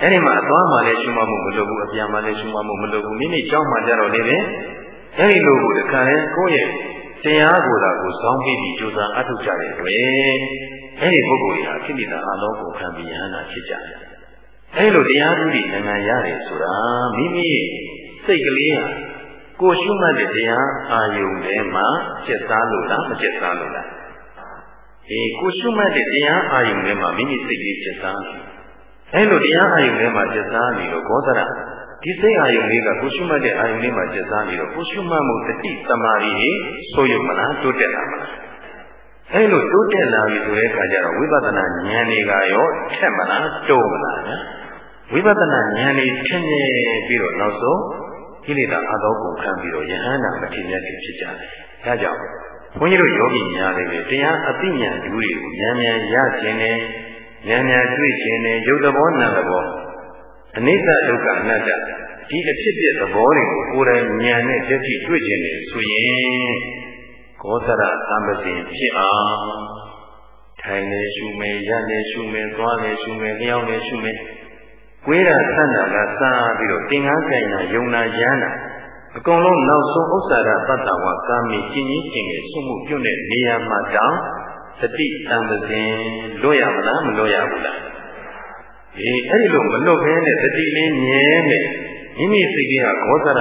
အဲဒီမှာသွားမှလည်းရှုမှတ်မှုမလုပ်ဘူးအပြန်မှလည်းရှုမှတ်မှုမလုပ်ဘူးမိမိကြောင်းမှကြတော့လည်းအဲဒီလိုကိုတခါလဲကိုယ့်ရဲ့တရားကိုယ်သာကိုစောင်းပြီးကြိုးစားအထုတ်ကြတဲ့အတွက် အဲ့ဒီပုဂ္ဂိုလ်တွေဟာခိမိတာအလုံးကိုခံပြီးယဟန္တာဖြစ်ကြတယ်။အဲ့လိုတရားသူတွေနိုင်ငံရတယ်ဆိုတာမိမိစိတ်ကလေးဟာကိုရှုမှတ်တဲ့တရားအာယုံထဲမှာကျက်စားလို့လားမကျက်စားလို့လား။အေးကိုရှုမှတ်တဲ့တရားအာယုံထဲမှာမိမိစိတ်လေးကျက်စားတယ်။အဲ့လိုတရားအာယုံထဲမှာကျက်စားနေတော့ဂောသရဒီစိတ်အာယုံလေးကကိုရှုမှတ်တဲ့အာယုံလေးမှာကျက်စားနေတော့ကိုရှုမှတ်မှုတတိတမာရီဆိုရမလားတိုးတက်လာမလား အဲလိုတိုးတက်လာပြီဆိုတဲ့အခါကျတော့ဝိပဿနာဉာဏ်တွေကရောထက်မလားတိုးမလားညာဝိပဿနာဉာဏ်တွေထင်နေပြီးတော့နောက်ဆုံးကိလေသာအသောကိုခံပြီးတော့ယဟန္တာမထေရဖြစ်ဖြစ်ကြတယ်။ဒါကြောင့်ဘုန်းကြီးတို့ယောဂီများလည်းပဲတရားအသိဉာဏ်ဓုတွေကိုဉာဏ်ဉာဏ်ရခြင်းနဲ့ဉာဏ်ဉာဏ်တွေ့ခြင်းနဲ့ယုတ်သဘောနာသဘောအနိစ္စဒုက္ခအနတ္တဒီအဖြစ်ပြသဘောတွေကိုကိုယ်တိုင်ဉာဏ်နဲ့တက်ကြည့်တွေ့ခြင်းနဲ့ဆိုရင် ကောသရသံပစဉ်ဖြစ်အောင်ထိုင်နေရှုမယ်ရနေရှုမယ်သွားနေရှုမယ်လျှောက်နေရှုမယ်ကွေးတာဆန့်တာကစားပြီးတော့တင်ငန်းကြိုင်တာယုံနာရမ်းတာအကုန်လုံးနောက်ဆုံးဥစ္စာရပတ္တဝါကာမိကျင့်ကြီးကျင့်ငယ်ဆွမှုပြုတ်တဲ့နေရာမှာတောင်သတိတံပစဉ်လွတ်ရမလားမလွတ်ရဘူးလားအေးအဲ့ဒီလိုမလွတ်ဘဲနဲ့သတိလေးမြဲနဲ့မိမိစိတ်ကဂောသရ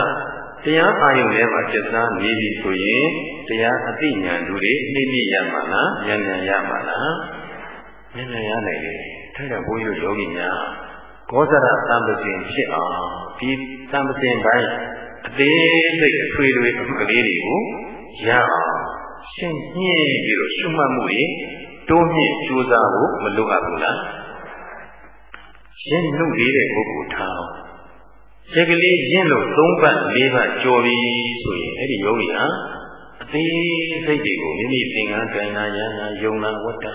တရားအာယုံထဲမှာကျက်စားနေပြီဆိုရင်တရားအသိဉာဏ်တို့တွေနှိမ့်မြရမှာလားဉာဏ်ဉာဏ်ရမှာလားဉာဏ်ဉာဏ်ရနိုင်တယ်ထို့ကြောင့်ဘုန်းကြီးတို့ယောဂီများဘောဇရသံပစဉ်ဖြစ်အောင်ဒီသံပစဉ်ပိုင်းအသေးစိတ်အထွေထွေအမှုကလေးတွေကိုရအောင်ရှင်းညှင်းပြီးတော့ရှုမှတ်မှုတွေတိုးမြင့်ကြိုးစားဖို့မလိုအပ်ဘူးလားရှင်းနှုတ်လေးတဲ့ပုဂ္ဂိုလ်ထား ရက်ကလေးရင့်လို့၃ပတ်၄ပတ်ကြော်ပြီဆိုရင်အဲ့ဒီယောဂီဟာအသေးစိတ်တွေကိုမိမိသင်္ကန်းတိုင်နာယနာယုံနာဝတ္တ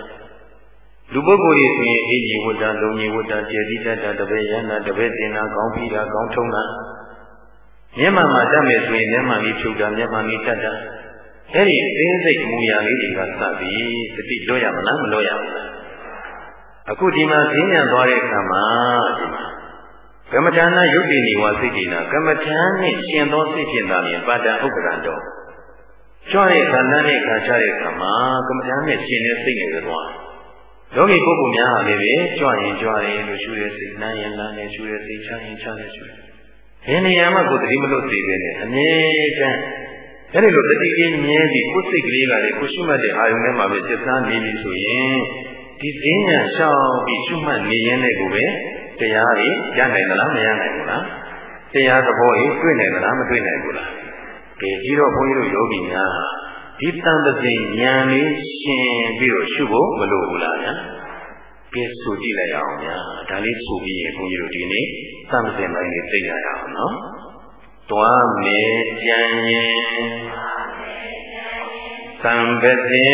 လူပုဂ္ဂိုလ်တွေဆိုရင်အင်ကြီးဝတ္တလုံကြီးဝတ္တကျေတိတ္တတပည့်ယနာတပည့်တင်နာကောင်းပြီးတာကောင်းထုံးတာမျက်မှန်မှာတတ်မယ်ဆိုရင်မျက်မှန်လေးဖြုတ်တာမျက်မှန်လေးတတ်တာအဲ့ဒီအသေးစိတ်အမူအရာလေးတွေကစပြီးစတိလွတ်ရမလားမလွတ်ရဘူးလားအခုဒီမှာဈဉ္ဉံသွားတဲ့အခါမှာဒီမှာ ကမ္မထာနာယုတ်တိနိဝစိတ်တိနာကမ္မထာနဲ့ရှင်သောစိတ်ဖြင့်သာလျှင်ပါတဥက္ကရတော်ကြွတဲ့ခန္ဓာနဲ့ခါချတဲ့အခါမှာကမ္မထာနဲ့ရှင်တဲ့စိတ်နဲ့သွားလောကီပုဂ္ဂိုလ်များဟာလည်းပဲကြွရင်ကြွတယ်လို့ရှုတဲ့စိတ်နားရင်နားနဲ့ရှုတဲ့စိတ်ချရင်ချတဲ့ရှုတယ်ဘယ်နေရာမှကိုယ်တတိမလို့သိပဲနဲ့အမြဲတမ်းအဲ့ဒီလိုတတိကင်းမြဲပြီးကိုယ်စိတ်ကလေးကလည်းကိုရှုမှတ်တဲ့အာယုံထဲမှာပဲစိတ်သားနေပြီဆိုရင်ဒီဈဉ္ညာရှောင်ပြီးရှုမှတ်နေရင်လည်းကိုပဲ တရားကြီးရနိုင်သလားမရနိုင်ဘူးလားတရားသဘောကြီးတွေ့နိုင်သလားမတွေ့နိုင်ဘူးလားကဲဒီတော့ဘုန်းကြီးတို့ယောဂီများဒီတန်တဲ့ဉာဏ်လေးရှင်ပြီးတော့ရှုဖို့မလိုဘူးလားဗျာကဲဆိုကြည့်လိုက်အောင်ဗျာဒါလေးဆိုပြီးရင်ဘုန်းကြီးတို့ဒီနေ့သံသင်ပိုင်းလေးသိရအောင်နော်တွားမေကြံရင်သံပတိ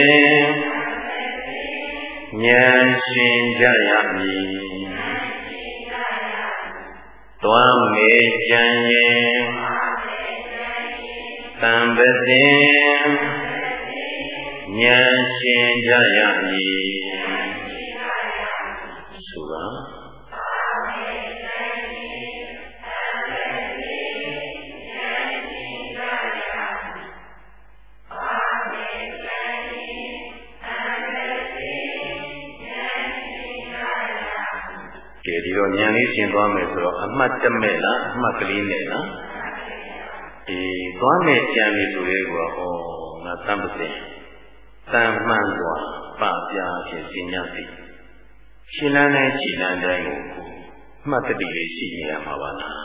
ဉာဏ်ရှင်ကြရမည် တွားမေကြံရင်သံပတိဉာဏ်ရှင်ကြရမည် ရှင်းသွားမယ်ဆိုတော့အမှတ်တမဲ့လားအမှတ်ကလေးနဲ့လားအေးသွားမယ်ကြံပြီဆိုရဲကွာဟောငါသံပစင်တန်မှန်စွာပပြားဖြင့်စင်ညာစီရှင်းလန်းတဲ့ခြေလန်းတိုင်းကိုမှတ်တတိလေးရှိနေရမှာပါလား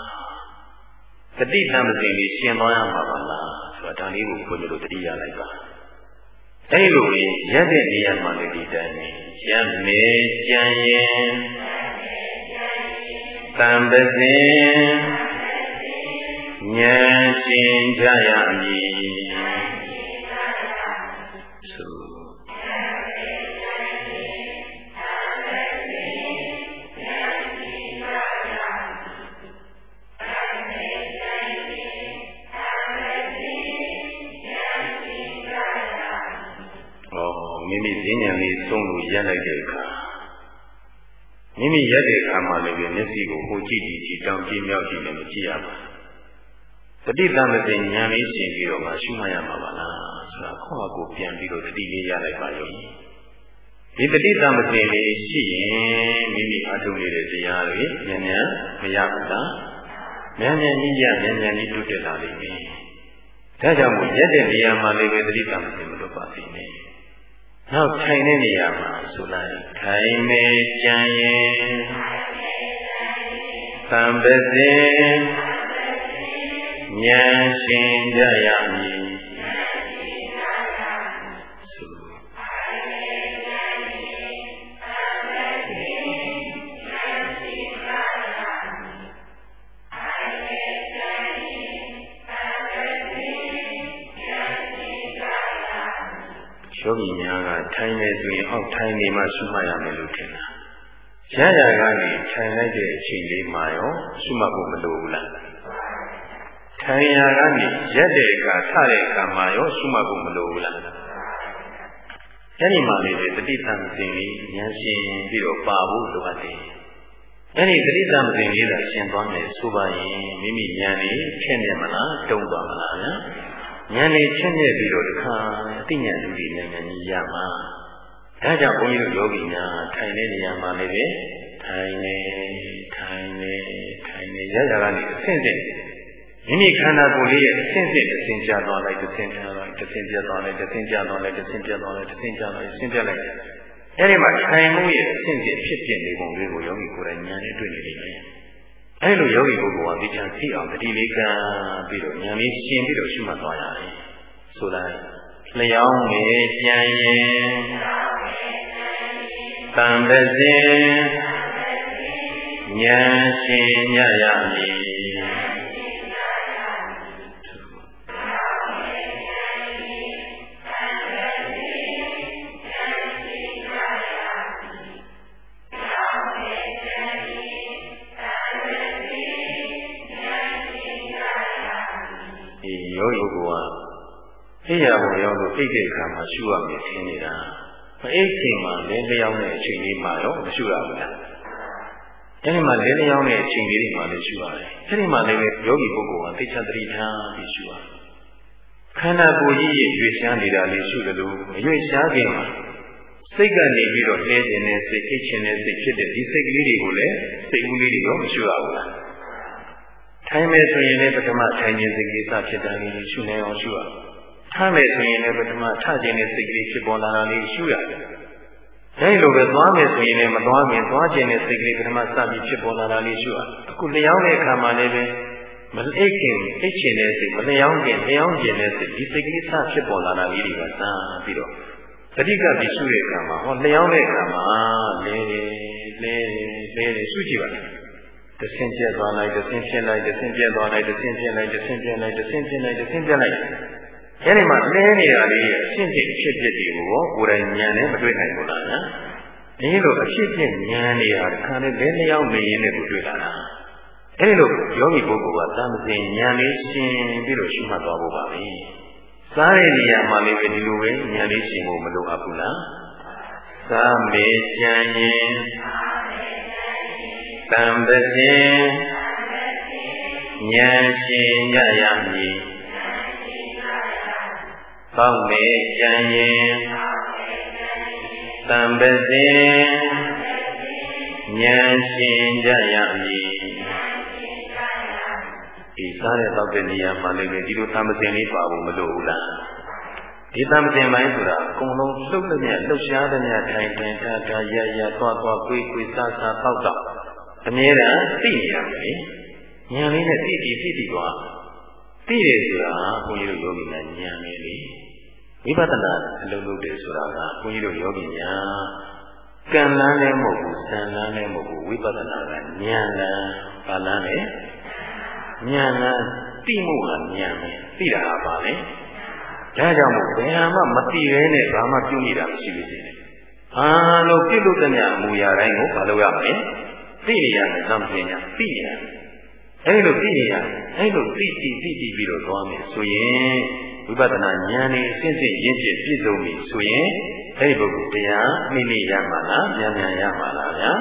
တတိသံပစင်လေးရှင်းသွားရမှာပါလားဆိုတာဒါလေးကိုဘုန်းကြီးတို့တတိရလိုက်ပါအဲ့လိုရက်တဲ့နေရာမှာလည်းဒီတိုင်းရက်မေကြံရင် တံပစင်ဉာဏ်ရှင်ကြရမည်သုဩမိမိဈဉ္ဉံလေးသုံးလို့ရက်လိုက်တဲ့အခါ မိမိရက်တဲ့အခါမှာလည်းပဲမျက်စိကိုဟိုကြည့်ကြည့်ကြည့်တောင်းကြည့်မြောက်ကြည့်လည်းမကြည့်ရပါဘူးတတိတမသိဉာဏ်လေးရှင်ပြီးတော့မှရှုမှတ်ရမှာပါလားဆိုတာခေါင်းကိုပြန်ပြီးတော့တတိလေးရလိုက်ပါရောဒီတတိတမသိလေးရှိရင်မိမိအထုံနေတဲ့တရားတွေဉာဏ်ဉာဏ်မရဘူးလားဉာဏ်ဉာဏ်ကြီးရဉာဏ်ဉာဏ်ကြီးတိုးတက်လာလိမ့်မယ်ဒါကြောင့်မို့ရက်တဲ့နေရာမှာလည်းပဲတတိတမသိမလို့ပါစေနဲ့ နောက်ထိုင်တဲ့နေရာမှာဆိုလိုက်ထိုင်မေကြံရင်သံပစေဉာဏ်ရှင်ကြရမည် ထိုင်နေဆိုရင်အောက်ထိုင်နေမှရှုမှတ်ရမယ်လို့ထင်တာ။ရရကနေထိုင်လိုက်တဲ့အချိန်လေးမှာရောရှုမှတ်ဖို့မလိုဘူးလား။ထိုင်ရကနေရက်တဲ့အခါထတဲ့အခါမှာရောရှုမှတ်ဖို့မလိုဘူးလား။အဲဒီမှာလေတတိတံစဉ်လေးဉာဏ်ရှင်ပြီးတော့ပါဖို့လိုအပ်တယ်။အဲဒီတတိတံစဉ်လေးသာရှင်းသွားမယ်ဆိုပါရင်မိမိဉာဏ်လေးထင်မြင်မလားတုံ့သွားမလားဗျာ။ ဉာဏ်လေးချက်မြက်ပြီးတော့တခါအသိဉာဏ်လူတွေဉာဏ်ဉာဏ်ကြီးရမှာဒါကြောင့်ဘုန်းကြီးတို့ယောဂီများထိုင်တဲ့နေရာမှာလည်းပဲထိုင်နေထိုင်နေထိုင်နေရရကနေအဆင့်ဆင့်မိမိခန္ဓာကိုယ်လေးရဲ့အဆင့်ဆင့်အဆင့်ကြသွားလိုက်အဆင့်ကြသွားလိုက်အဆင့်ကြသွားလိုက်အဆင့်ကြသွားလိုက်အဆင့်ကြသွားလိုက်အဆင့်ကြသွားလိုက်အဆင့်ကြလိုက်အဲဒီမှာထိုင်မှုရဲ့အဆင့်စစ်ဖြစ်ဖြစ်နေပုံလေးကိုယောဂီကိုယ်တိုင်ဉာဏ်နဲ့တွေ့နေလိမ့်မယ် အဲလိုယောဂီပုဂ္ဂိုလ်ကဒီချမ်းသိအောင်တတိလေးကံပြီးတော့ဉာဏ်လေးရှင်းပြီးတော့ရှုမှတ်သွားရတယ်ဆိုလိုက်လျောင်းနေပြန်ရင်တန်ပစင်ဉာဏ်ရှင်းညရမည် အိယာဘုံရောက်လို့အိတ်တဲ့အခါမှာရှုရမယ်ထင်နေတာမအိတ်ချိန်မှာလင်းလျောင်းတဲ့အချိန်လေးမှာရောမရှုရဘူးလားအဲဒီမှာလင်းလျောင်းတဲ့အချိန်လေးတွေမှာလည်းရှုရတယ်အဲဒီမှာလည်းယောဂီပုဂ္ဂိုလ်ကသိချတတိထားပြီးရှုရတယ်ခန္ဓာကိုယ်ကြီးရဲ့ရွေ့ရှားနေတာလေးရှုတယ်လို့မရွေ့ရှားခင်မှာစိတ်ကနေပြီးတော့လဲခြင်းနဲ့စိတ်အိတ်ခြင်းနဲ့စိတ်ဖြစ်တဲ့ဒီစိတ်ကလေးတွေကိုလည်းစိတ်ဦးလေးတွေရောမရှုရဘူးလား ထိုင်မယ်ဆိုရင်လည်းပထမထိုင်ခြင်းစိတ်ကိစ္စဖြစ်တာလေးရှုနေအောင်ရှုရတယ်ထားမယ်ဆိုရင်လည်းပထမထခြင်းနဲ့စိတ်ကလေးဖြစ်ပေါ်လာတာလေးရှုရတယ်။အဲဒီလိုပဲသွားမယ်ဆိုရင်လည်းမသွားခင်သွားခြင်းနဲ့စိတ်ကလေးပထမစပြီးဖြစ်ပေါ်လာတာလေးရှုရတယ်။အခုလျောင်းတဲ့အခါမှာလည်းပဲမအိတ်ခင်အိတ်ခြင်းနဲ့စိတ်မလျောင်းခင်လျောင်းခြင်းနဲ့စိတ်ဒီစိတ်ကလေးစဖြစ်ပေါ်လာတာလေးတွေကစပြီးတော့တတိကပြီးရှုတဲ့အခါမှာဟောလျောင်းတဲ့အခါမှာလဲလဲလဲလဲရှုကြည့်ပါလား။ တဆင်းပြက်သွားလိုက်တဆင်းပြက်လိုက်တဆင်းပြက်သွားလိုက်တဆင်းပြက်လိုက်တဆင်းပြက်လိုက်တဆင်းပြက်လိုက်တဆင်းပြက်လိုက်အဲဒီမှာလဲနေတာလေးရဲ့အရှင်းချင်းဖြစ်ဖြစ်တွေကိုကိုယ်တိုင်ဉာဏ်နဲ့မတွေ့နိုင်ဘူးလားနော်။ဒီလိုအဖြစ်ဖြစ်ဉာဏ်နေတာခါနဲ့လဲလျောင်းနေရင်းနဲ့ကိုတွေ့လာတာ။အဲဒီလိုယောဂီပုဂ္ဂိုလ်ကသံသင်ဉာဏ်လေးရှင်းပြီးတော့ရှုမှတ်သွားဖို့ပါပဲ။စားတဲ့နေရာမှာလေးပဲဒီလိုပဲဉာဏ်လေးရှင်းဖို့မလိုအပ်ဘူးလား။စားမေကြံရင် တံပစဉ်ဉာဏ်ရှင်းရရမည်ပေါက်နေကြံရင်တံပစဉ်ဉာဏ်ရှင်ကြရမည်ဒီစားတဲ့တောက်တဲ့နေရာမှာလည်းဒီလိုတံပစဉ်လေးပါဖို့မလိုဘူးလားဒီတံပစဉ်ပိုင်းဆိုတာအကုန်လုံးလှုပ်လို့မြလှုပ်ရှားတဲ့မြထိုင်ထိုင်ထားထားရရသွားသွားကိုယ်ကိုယ်စားစားတောက်တော့ အမြဲတမ်းသိနေရမယ်ဉာဏ်လေးနဲ့သိပြီးသိပြီးသွားသိတယ်ဆိုတာဘုန်းကြီးတို့ယောဂီများဉာဏ်လေးလေဝိပဿနာအလုံးလုံးတယ်ဆိုတာကဘုန်းကြီးတို့ယောဂီများကံလန်းလည်းမဟုတ်ဘူးစံလန်းလည်းမဟုတ်ဘူးဝိပဿနာကဉာဏ်လန်းဘာလန်းလဲဉာဏ်လန်းသိမှုဟာဉာဏ်ပဲသိတာကဘာလဲဒါကြောင့်မို့ဘယ်ဟာမှမသိရဲနဲ့ဘာမှပြုနေတာမရှိဘူးရှင်အာလို့ပြုလို့တဲ့ညမူရာတိုင်းကိုမလုပ်ရမယ် သိနေရတယ်သံပညာသိနေရတယ်အဲ့လိုသိနေရအဲ့လိုသိကြည့်သိကြည့်ပြီးတော့သွားမယ်ဆိုရင်ဝိပဿနာဉာဏ်နဲ့အစဉ်စဉ်ရင့်ကျက်ပြည့်စုံပြီဆိုရင်အဲ့ဒီပုဂ္ဂိုလ်တရားမိမိရမှာလားဉာဏ်ဉာဏ်ရမှာလားဗျာ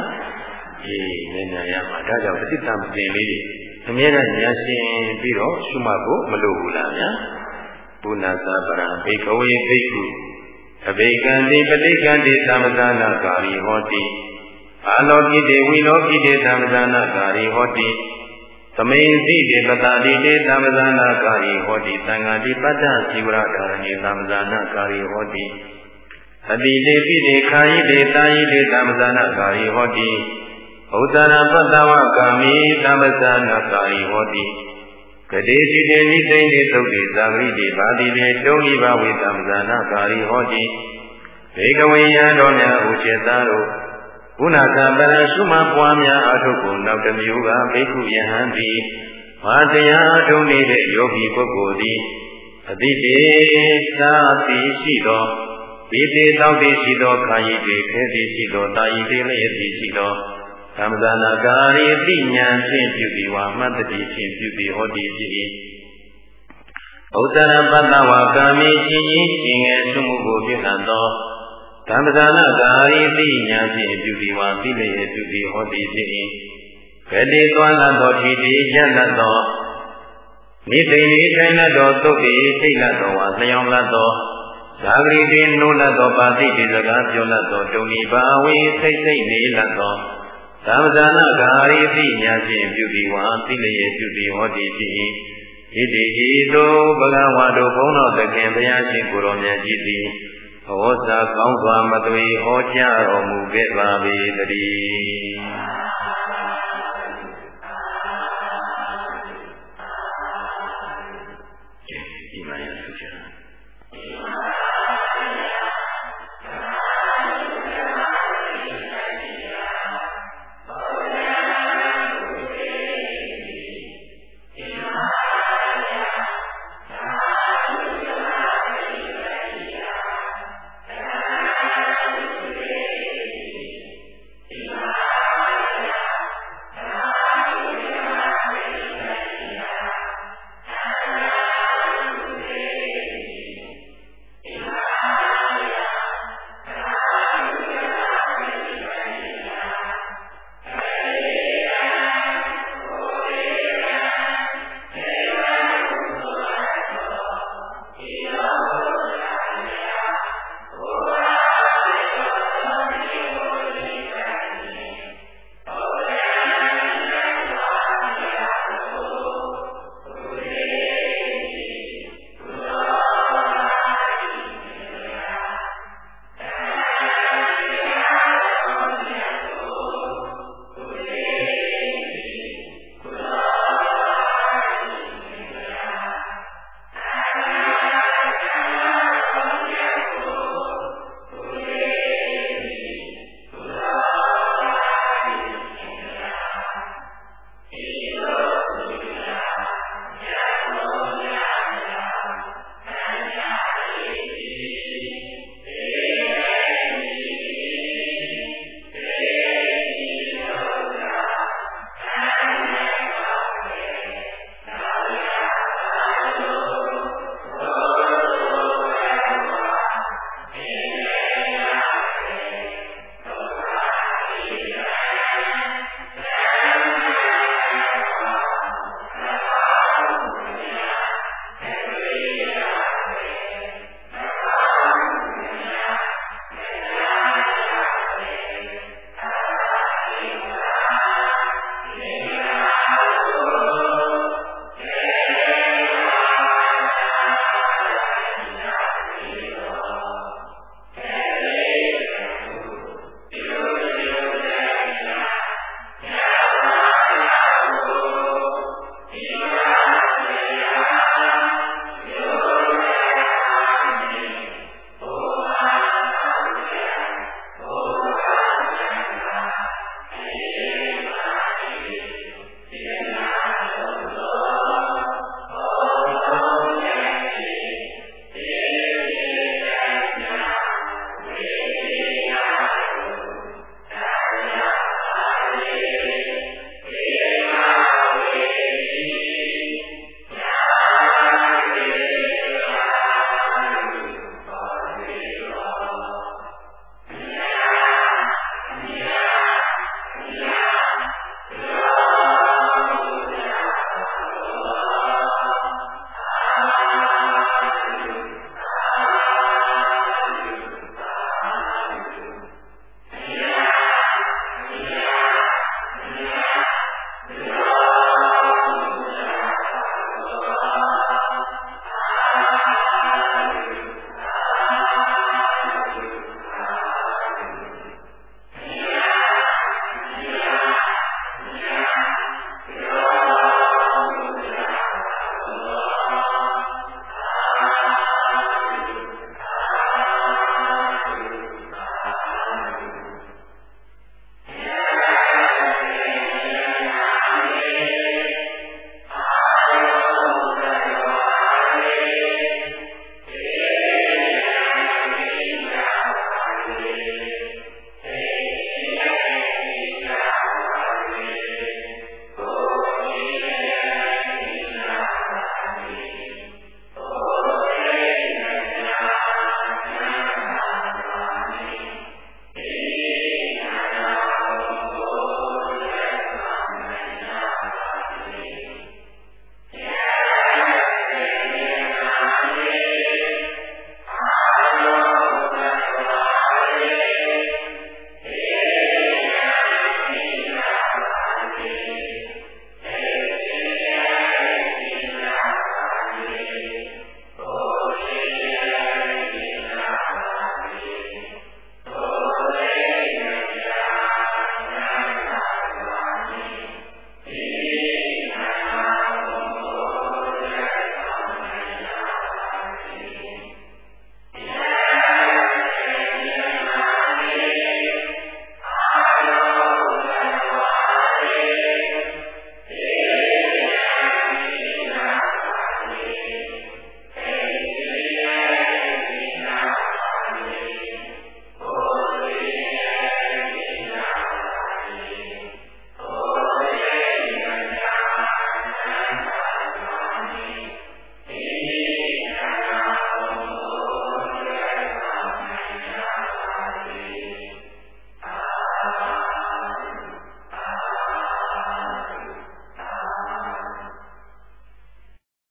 အေးဉာဏ်ဉာဏ်ရမှာဒါကြောင့်ပဋိသင်္ပင်လေးတွေအမြဲတမ်းဉာဏ်ရှင်ပြီးတော့ရှုမှတ်ဖို့မလိုဘူးလားဗျာဘုနာသာပရံဘေကဝေဘိက္ခုအဘိကံတိပဋိကံတိသမသနာကာရီဟောတိ အာလောကိတေဝိလောကိတေသမသနာကာရီဟောတိသမေသိတိပတတိတေသမဇာနာကာရီဟောတိသံဃာတိပတ္တဇီဝရဒါရဏေသမဇာနာကာရီဟောတိအတိတေပိတေခာယိတေတာယိတေသမဇာနာကာရီဟောတိဥဒရပတ္တဝကာမိသမဇာနာကာရီဟောတိကတိတိတေနိသိနေသုတ်တိသာဝိတိပါတိတေတုံးဤဘဝေသမဇာနာကာရီဟောတိဘေကဝေယံတော်များဥចេတတို့ ခုနကပရရှုမပွားများအထုကိုနောက်တစ်မျိုးကဘိက္ခုယဟန်သည်ဘာတရားထုံနေတဲ့ယောဂီပုဂ္ဂိုလ်သည်အတိတေသာတိရှိသောဒီတေတောက်တိရှိသောခာယိတေခဲတိရှိသောတာယိတေလျက်တိရှိသောသမဇာနာကာရိတိညာဖြင့်ပြုပြီးဝါမတ္တိဖြင့်ပြုပြီးဟောတိဖြစ်၏ဥဒရပတ္တဝကာမိရှင်ကြီးရှင်ငယ်သူမှုကိုပြုအ ပ်သောသံသနာကာရီသိညာဖြင့်ပြုပြီးဝါသိလျက်ပြုပြီးဟောတိဖြစ်၏ကတိသွားလာသောထီတိရလတ်သောနိသိဏိထိုင်လတ်သောသုတ်တိထိတ်လတ်သောဝါလျောင်းလတ်သောဇာဂရိတိနိုးလတ်သောပါတိတိစကားပြောလတ်သောတုန်ဤဘာဝေစိတ်စိတ်နေလတ်သောသမ္ဇာနာဂါရိတိညာဖြင့်ပြုပြီးဝါသိလျက်ပြုပြီးဟောတိဖြစ်၏ဣတိဤသို့ဘဂဝါတို့ဘုန်းတော်သခင်ဘုရားရှင်ကိုယ်တော်မြတ်ကြီးသည် ဟောစာကောင်းစွာမသွေဟောကြားတော်မူခဲ့ပါပေတည်း